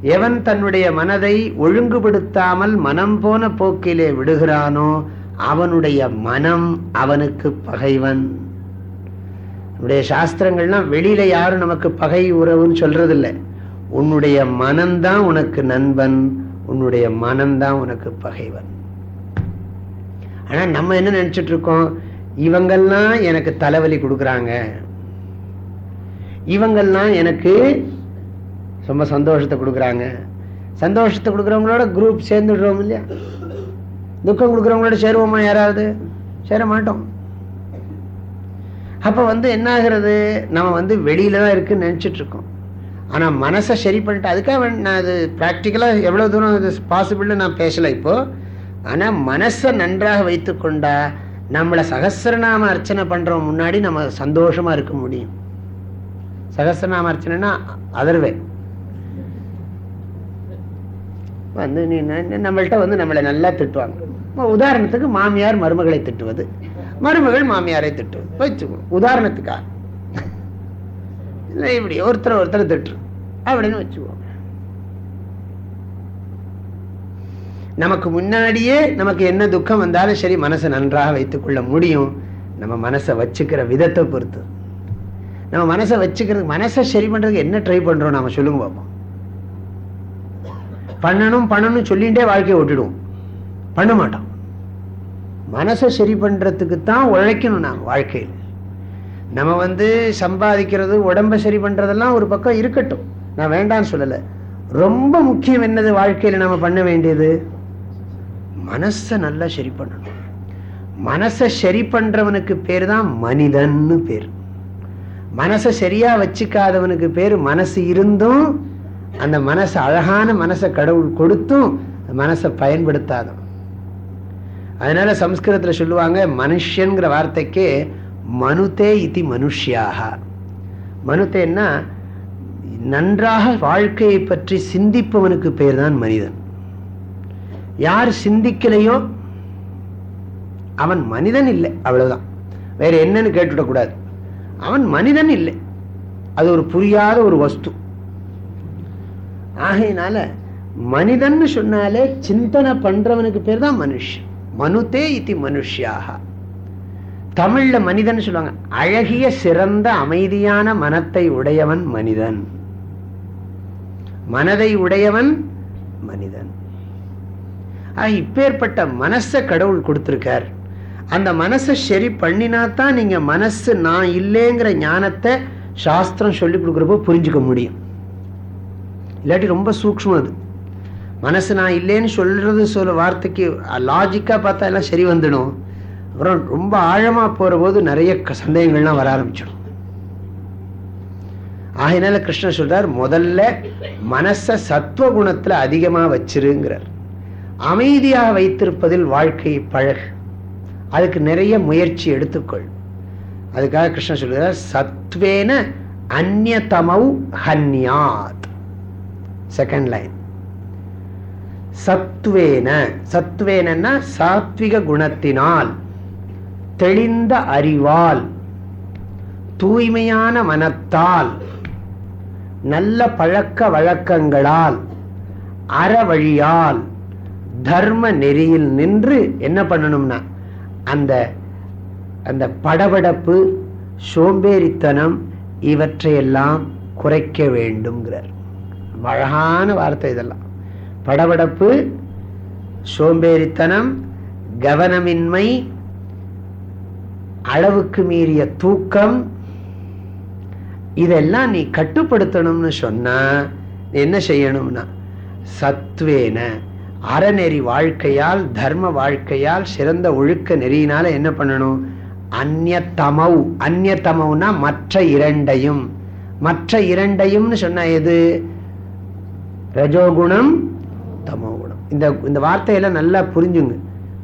எவன் தன்னுடைய மனதை ஒழுங்குபடுத்தாமல் மனம் போன போக்கிலே விடுகிறானோ அவனுடைய மனம் அவனுக்கு பகைவன். நம்முடைய சாஸ்திரங்கள்லாம் வெளியில யாரும் நமக்கு பகை உறவுன்னு சொல்றதில்லை. உன்னுடைய மனம்தான் உனக்கு நண்பன் உன்னுடைய மனம்தான் உனக்கு பகைவன். ஆனா நம்ம என்ன நினைச்சிட்டு இருக்கோம்? இவங்கெல்லாம் எனக்கு தலைவலி கொடுக்குறாங்க. இவங்கெல்லாம் எனக்கு ரொம்ப சந்தோஷத்தை கொடுக்குறாங்க. சந்தோஷத்தை கொடுக்குறவங்களோட குரூப் சேர்ந்துடுறோம் இல்லையா? துக்கம் கொடுக்குறவங்களோட சேருவோமா யாராவது? சேர மாட்டோம். அப்போ வந்து என்ன ஆகுறது? நம்ம வந்து வெளியில தான் இருக்குன்னு நினச்சிட்ருக்கோம் ஆனால் மனசை சரி பண்ணிட்டு அதுக்காக நான் அது ப்ராக்டிக்கலாக எவ்வளோ தூரம் இது பாசிபிள்னு நான் பேசலை இப்போது ஆனால் மனசை நன்றாக வைத்து கொண்டா நம்மளை சகசிரநாம அர்ச்சனை பண்றவங்க முன்னாடி நம்ம சந்தோஷமாக இருக்க முடியும். சகசிரநாம அர்ச்சனைனா அதர்வே. வந்து நீ நம்மள்கிட்ட வந்து நம்மளை நல்லா திட்டுவாங்க. உதாரணத்துக்கு மாமியார் மருமகளை திட்டுவது. மருமகள் மாமியாரை திட்டுவது. வச்சுக்கணும். உதாரணத்துக்காக. இல்லை இப்படி ஒருத்தர் ஒருத்தர் திட்டு அப்படின்னு வச்சுக்குவோம். நமக்கு முன்னாடியே நமக்கு என்ன துக்கம் வந்தாலும் சரி மனசை நன்றாக வைத்துக் கொள்ள முடியும். நம்ம மனசை வச்சுக்கிற விதத்தை பொறுத்து. நம்ம மனசை வச்சுக்கிறது மனசை சரி பண்றதுக்கு என்ன ட்ரை பண்றோம் நாம சொல்லுங்க பார்ப்போம் பண்ணணும் பண்ணணும் சொல்லிட்டே வாழ்க்கையை விட்டுடுவோம் பண்ண மாட்டோம். மனசை சரி பண்றதுக்கு தான் உழைக்கணும் நாம் வாழ்க்கையில். நம்ம வந்து சம்பாதிக்கிறது உடம்ப சரி பண்றதெல்லாம் ஒரு பக்கம் இருக்கட்டும். நான் வேண்டாம்னு சொல்லலை. ரொம்ப முக்கியம் என்னது வாழ்க்கையில நம்ம பண்ண வேண்டியது? மனசை நல்லா சரி பண்ணணும். மனசை சரி பண்றவனுக்கு பேர் தான் மனிதன்னு பேர். மனசை சரியா வச்சுக்காதவனுக்கு பேர் மனசு இருந்தும் அந்த மனசு அழகான மனசை கடவுள் கொடுத்தும் மனசை பயன்படுத்தாதவன். அதனால சம்ஸ்கிருதத்தில் சொல்லுவாங்க மனுஷங்கிற வார்த்தைக்கு மனுதே இத்தி மனுஷியாக. மனுதேன்னா நன்றாக வாழ்க்கையை பற்றி சிந்திப்பவனுக்கு பேர் தான் மனிதன். யார் சிந்திக்கலையோ அவன் மனிதன் இல்லை அவ்வளவுதான். வேற என்னன்னு கேட்டுவிடக்கூடாது. அவன் மனிதன் இல்லை. அது ஒரு புரியாத ஒரு வஸ்து. ஆகையினால மனிதன் சொன்னாலே சிந்தனை பண்றவனுக்கு பேர் தான் மனுஷன். மனுதே இத்தி மனுஷியாக. தமிழ்ல மனிதன் சொல்லுவாங்க. அழகிய சிறந்த அமைதியான மனத்தை உடையவன் மனிதன். மனதை உடையவன் மனிதன். இப்பேற்பட்ட மனசை கடவுள் கொடுத்திருக்கார். அந்த மனசை சரி பண்ணினாத்தான் நீங்க மனசு நான் இல்லைங்கிற ஞானத்தை சாஸ்திரம் சொல்லி கொடுக்குறப்போ புரிஞ்சுக்க முடியும். இல்லாட்டி ரொம்ப சூக்மம் அது. மனசு நான் இல்லைன்னு சொல்றது சொல்ல வார்த்தைக்கு லாஜிக்கா பார்த்தா எல்லாம் சரி வந்துடும். அப்புறம் ரொம்ப ஆழமா போற போது நிறைய சந்தேகங்கள்லாம் வர ஆரம்பிச்சிடும். ஆகையினால கிருஷ்ணன் சொல்றார் முதல்ல மனச சத்துவ குணத்துல அதிகமா வச்சிருங்கிறார். அமைதியாக வைத்திருப்பதில் வாழ்க்கை பழகு. அதுக்கு நிறைய முயற்சி எடுத்துக்கொள். அதுக்காக கிருஷ்ணன் சொல்கிறார் சத்வேன அந்நதமௌ ஹன்யாத். செகண்ட் லைன் சத்வேன சத்வேனா சாத்விக குணத்தினால் தெளிந்த அறிவால் தூய்மையான மனத்தால் நல்ல பழக்க வழக்கங்களால் அறவழியால் தர்ம நெறியில் நின்று என்ன பண்ணணும்னா அந்த அந்த படபடப்பு சோம்பேறித்தனம் இவற்றையெல்லாம் குறைக்க வேண்டும்ங்கிறார். அழகான வார்த்தை இதெல்லாம். படபடப்பு சோம்பேறித்தனம் கவனமின்மை அளவுக்கு மீறிய தூக்கம் இதெல்லாம் நீ கட்டுப்படுத்தணும்னு சொன்னா என்ன செய்யணும்னா சத்வேன அறநெறி வாழ்க்கையால் தர்ம வாழ்க்கையால் சிறந்த ஒழுக்க நெறியினால என்ன பண்ணணும்? அந்நத்தமௌ. அந்நத்தமௌனா மற்ற இரண்டையும். மற்ற இரண்டையும்னு சொன்ன எது? ரஜோகுணம் தமோ குணம் இந்த இந்த வார்த்தையெல்லாம் நல்லா புரிஞ்சுங்க.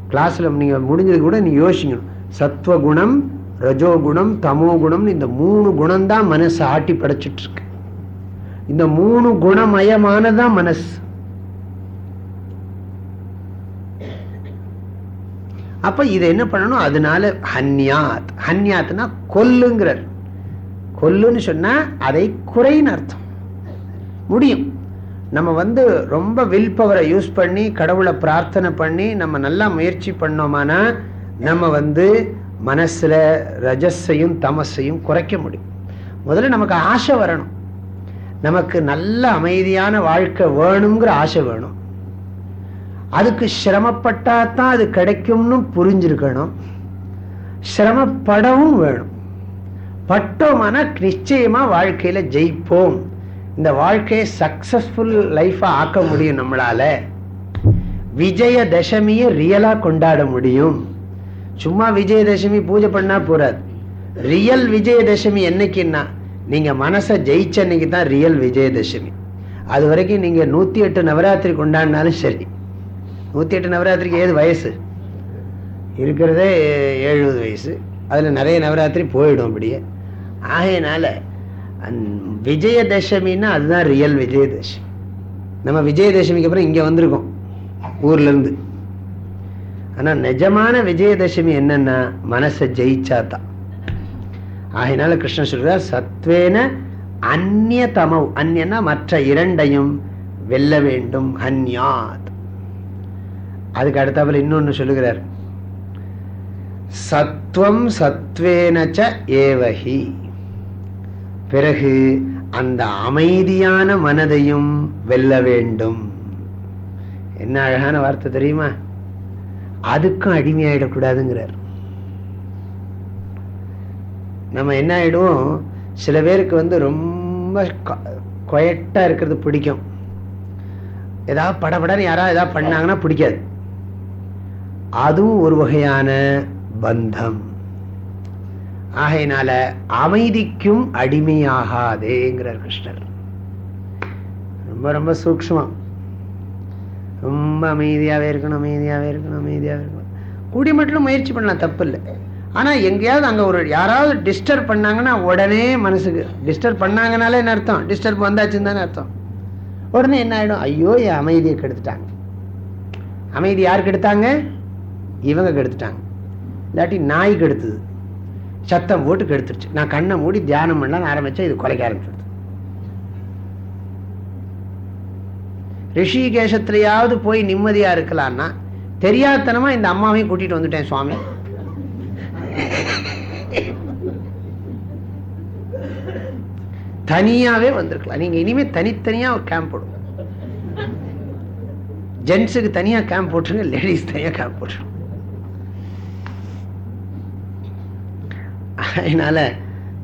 கிளாஸ்ல நீங்க முடிஞ்சது கூட நீ யோசிக்கணும் சத்வகுணம் ரஜோகுணம் தமோ குணம் இந்த மூணு குணம் தான் ஆட்டி படைச்சிட்டு இருக்கு இந்த மூணு குணமயமானதான் மனசு. அப்ப இதை என்ன பண்ணணும்? அதனால ஹன்யாத். ஹன்யாத்னா கொல்லுங்கிறார். கொல்லுன்னு சொன்னா அதை குறைன்னு அர்த்தம். முடியும். நம்ம வந்து ரொம்ப வில் பவரை யூஸ் பண்ணி கடவுளை பிரார்த்தனை பண்ணி நம்ம நல்லா முயற்சி பண்ணோமானா நம்ம வந்து மனசுல ரஜஸையும் தமசையும் குறைக்க முடியும். முதல்ல நமக்கு ஆசை வரணும். நமக்கு நல்ல அமைதியான வாழ்க்கை வேணுங்கிற ஆசை வேணும். அதுக்கு சிரமப்பட்டா தான் அது கிடைக்கும்னு புரிஞ்சிருக்கணும். சிரமப்படவும் வேணும். பட்டோமான நிச்சயமா வாழ்க்கையில ஜெயிப்போம். இந்த வாழ்க்கையை சக்சஸ்ஃபுல் லைஃபா ஆக்க முடியும் நம்மளால. விஜய தசமியை ரியலா கொண்டாட முடியும். சும்மா விஜயதசமி பூஜை பண்ணா போறாது. ரியல் விஜயதசமி என்னைக்குன்னா நீங்க மனசை ஜெயிச்ச அன்னைக்கு தான் ரியல் விஜயதசமி. அது வரைக்கும் நீங்க நூத்தி எட்டு நவராத்திரி கொண்டாடினாலும் சரி. நூத்தி எட்டு நவராத்திரிக்கு ஏது வயசு? இருக்கிறதே எழுபது வயசு. அதுல நிறைய நவராத்திரி போயிடும் அப்படியே. ஆகையினால விஜயதசமின்னா அதுதான் ரியல் விஜயதசமி. நம்ம விஜயதசமிக்கு அப்புறம் இங்க வந்திருக்கோம் ஊர்ல இருந்து. ஆனா நிஜமான விஜயதசமி என்னன்னா மனசை ஜெயிச்சாதான் ஆகினால கிருஷ்ணன் சொல்றார் சத்வேன அந்நிய தமவ் அந்யன்னா மற்ற இரண்டையும் வெல்ல வேண்டும் அந்யாத். அதுக்கு அடுத்தாப்புல இன்னொன்னு சொல்லுகிறார். சத்வம் சத்வேனச்ச ஏவகி பிறகு அந்த அமைதியான மனதையும் வெல்ல வேண்டும். என்ன அழகான வார்த்தை தெரியுமா? அதுக்கும் அடிமையாயிடக்கூடாதுங்கிறார். நம்ம என்ன ஆயிடுவோம்? சில பேருக்கு வந்து ரொம்ப கொயட்டா இருக்கிறது பிடிக்கும். ஏதாவது படப்படன்னு யாராவது ஏதாவது பண்ணாங்கன்னா பிடிக்காது. அதுவும் ஒரு வகையான பந்தம். ஆகையினால அமைதிக்கும் அடிமையாகாதேங்கிறார் கிருஷ்ணர். ரொம்ப ரொம்ப சூக்மம் ரொம்ப அமைதியாகவே இருக்கணும் அமைதியாகவே இருக்கணும் அமைதியாகவே இருக்கணும். கூடி மட்டும் முயற்சி பண்ணலாம் தப்பு இல்லை ஆனால் எங்கேயாவது அங்கே ஒரு யாராவது டிஸ்டர்ப் பண்ணாங்கன்னா உடனே மனசுக்கு டிஸ்டர்ப் பண்ணாங்கனாலே என்ன அர்த்தம்? டிஸ்டர்ப் வந்தாச்சுன்னு தானே அர்த்தம். உடனே என்ன ஆகிடும் ஐயோ என் அமைதியை கெடுத்துட்டாங்க. அமைதி யார் கெடுத்தாங்க? இவங்க கெடுத்துட்டாங்க. இல்லாட்டி நாய் கெடுத்துது. சத்தம் போட்டு கெடுத்துருச்சு. நான் கண்ணை மூடி தியானம் பண்ணலாம் ஆரம்பித்தேன் இது கொலைக்க ஆரம்பிச்சிடுது ரிஷிகேஷத்துலயாவது போய் நிம்மதியா இருக்கலாம்னா தெரியாதனமா இந்த அம்மாவையும் கூட்டிட்டு வந்துட்டேன் சுவாமி. தனியாவே வந்திருக்கலாம். நீங்க இனிமே தனித்தனியா ஒரு கேம்ப் போடுங்க. ஜென்ஸுக்கு தனியா கேம்ப் போட்டுருங்க லேடிஸ் தனியா கேம்ப் போட்டுருங்க. அதனால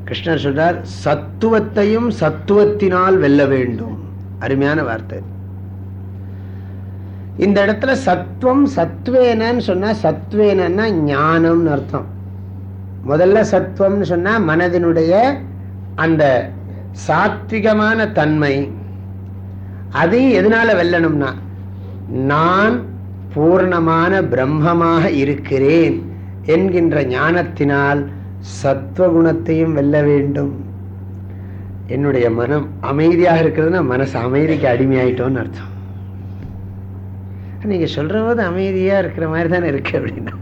கிருஷ்ணர் சொல்றார் சத்துவத்தையும் சத்துவத்தினால் வெல்ல வேண்டும். அருமையான வார்த்தை. இந்த இடத்துல சத்துவம் சத்வேனன்னு சொன்னா சத்வேனன்னா ஞானம்னு அர்த்தம். முதல்ல சத்துவம்னு சொன்னா மனதினுடைய அந்த சாத்விகமான தன்மை. அதையும் எதனால வெல்லணும்னா நான் பூர்ணமான பிரம்மமாக இருக்கிறேன் என்கின்ற ஞானத்தினால் சத்வகுணத்தையும் வெல்ல வேண்டும். என்னுடைய மனம் அமைதியாக இருக்கிறதுனா மனசு அமைதிக்கு அடிமையாயிட்டோன்னு அர்த்தம். நீங்க சொல்கிற போது அமைதியா இருக்கிற மாதிரி தானே இருக்கு அப்படின்னா.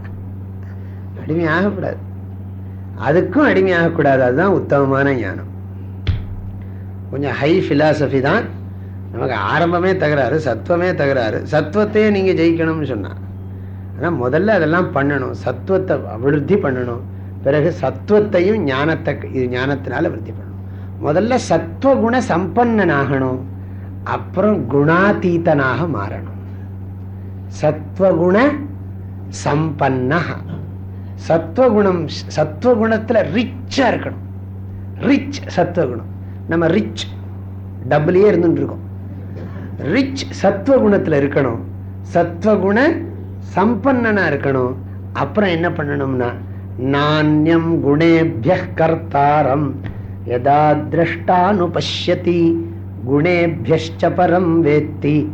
அடிமை ஆகக்கூடாது அதுக்கும் அடிமையாகக்கூடாது. அதுதான் உத்தமமான ஞானம். கொஞ்சம் ஹை பிலாசபி தான். நமக்கு ஆரம்பமே தகராறு சத்துவமே தகராறு. சத்துவத்தையே நீங்க ஜெயிக்கணும்னு சொன்னா. ஆனா முதல்ல அதெல்லாம் பண்ணணும். சத்துவத்தை அபிவிருத்தி பண்ணணும். பிறகு சத்துவத்தையும் ஞானத்தை இது ஞானத்தினால விருத்தி பண்ணணும். முதல்ல சத்துவ குண சம்பன்னனாகணும். அப்புறம் குணாதீதனாக மாறணும். சத்வகுண சம்பன்ன சத்வகுணம் சத்வகுணத்துல ரிச்சா இருக்கணும். ரிச் சத்வகுணம். நம்ம ரிச் டபுளே இருந்துட்டு இருக்கோம் ரிச் சத்வகுணத்துல இருக்கணும். சத்வகுண சம்பன்னனா இருக்கணும். அப்புறம் என்ன பண்ணணும்னா நானியம் குணேபிய கர்த்தாரம். யதா திரஷ்டானுபஷ்யதி குணேபியஷ்ட பரம் வேத்தி.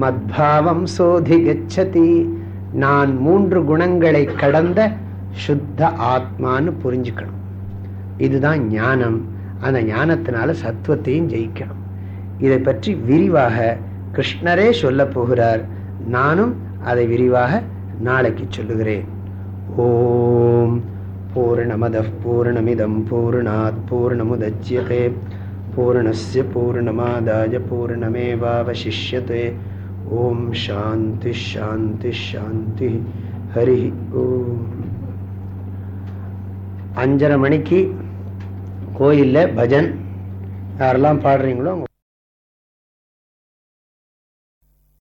மத்பாவம் சோதி கச்சதி நான் மூன்று குணங்களை கடந்த சுத்த ஆத்மான்னு புரிஞ்சுக்கணும். இதுதான் ஞானம். அந்த ஞானத்தினால சத்துவத்தையும் ஜெயிக்கணும். இதை பற்றி விரிவாக கிருஷ்ணரே சொல்ல போகிறார். நானும் அதை விரிவாக நாளைக்கு சொல்லுகிறேன். ஓம் பூர்ணமத பூர்ணமிதம் பூர்ணாத் பூர்ணமுதட்சியதே பூர்ணஸ்ய பூர்ணமாதாய பூர்ணமேவாவசிஷ்யத்தை ஓம் சாந்தி ஷாந்தி ஷாந்தி ஹரி ஓம். அஞ்சரை மணிக்கு கோயிலில் பஜன். யாரெல்லாம் பாடுறீங்களோ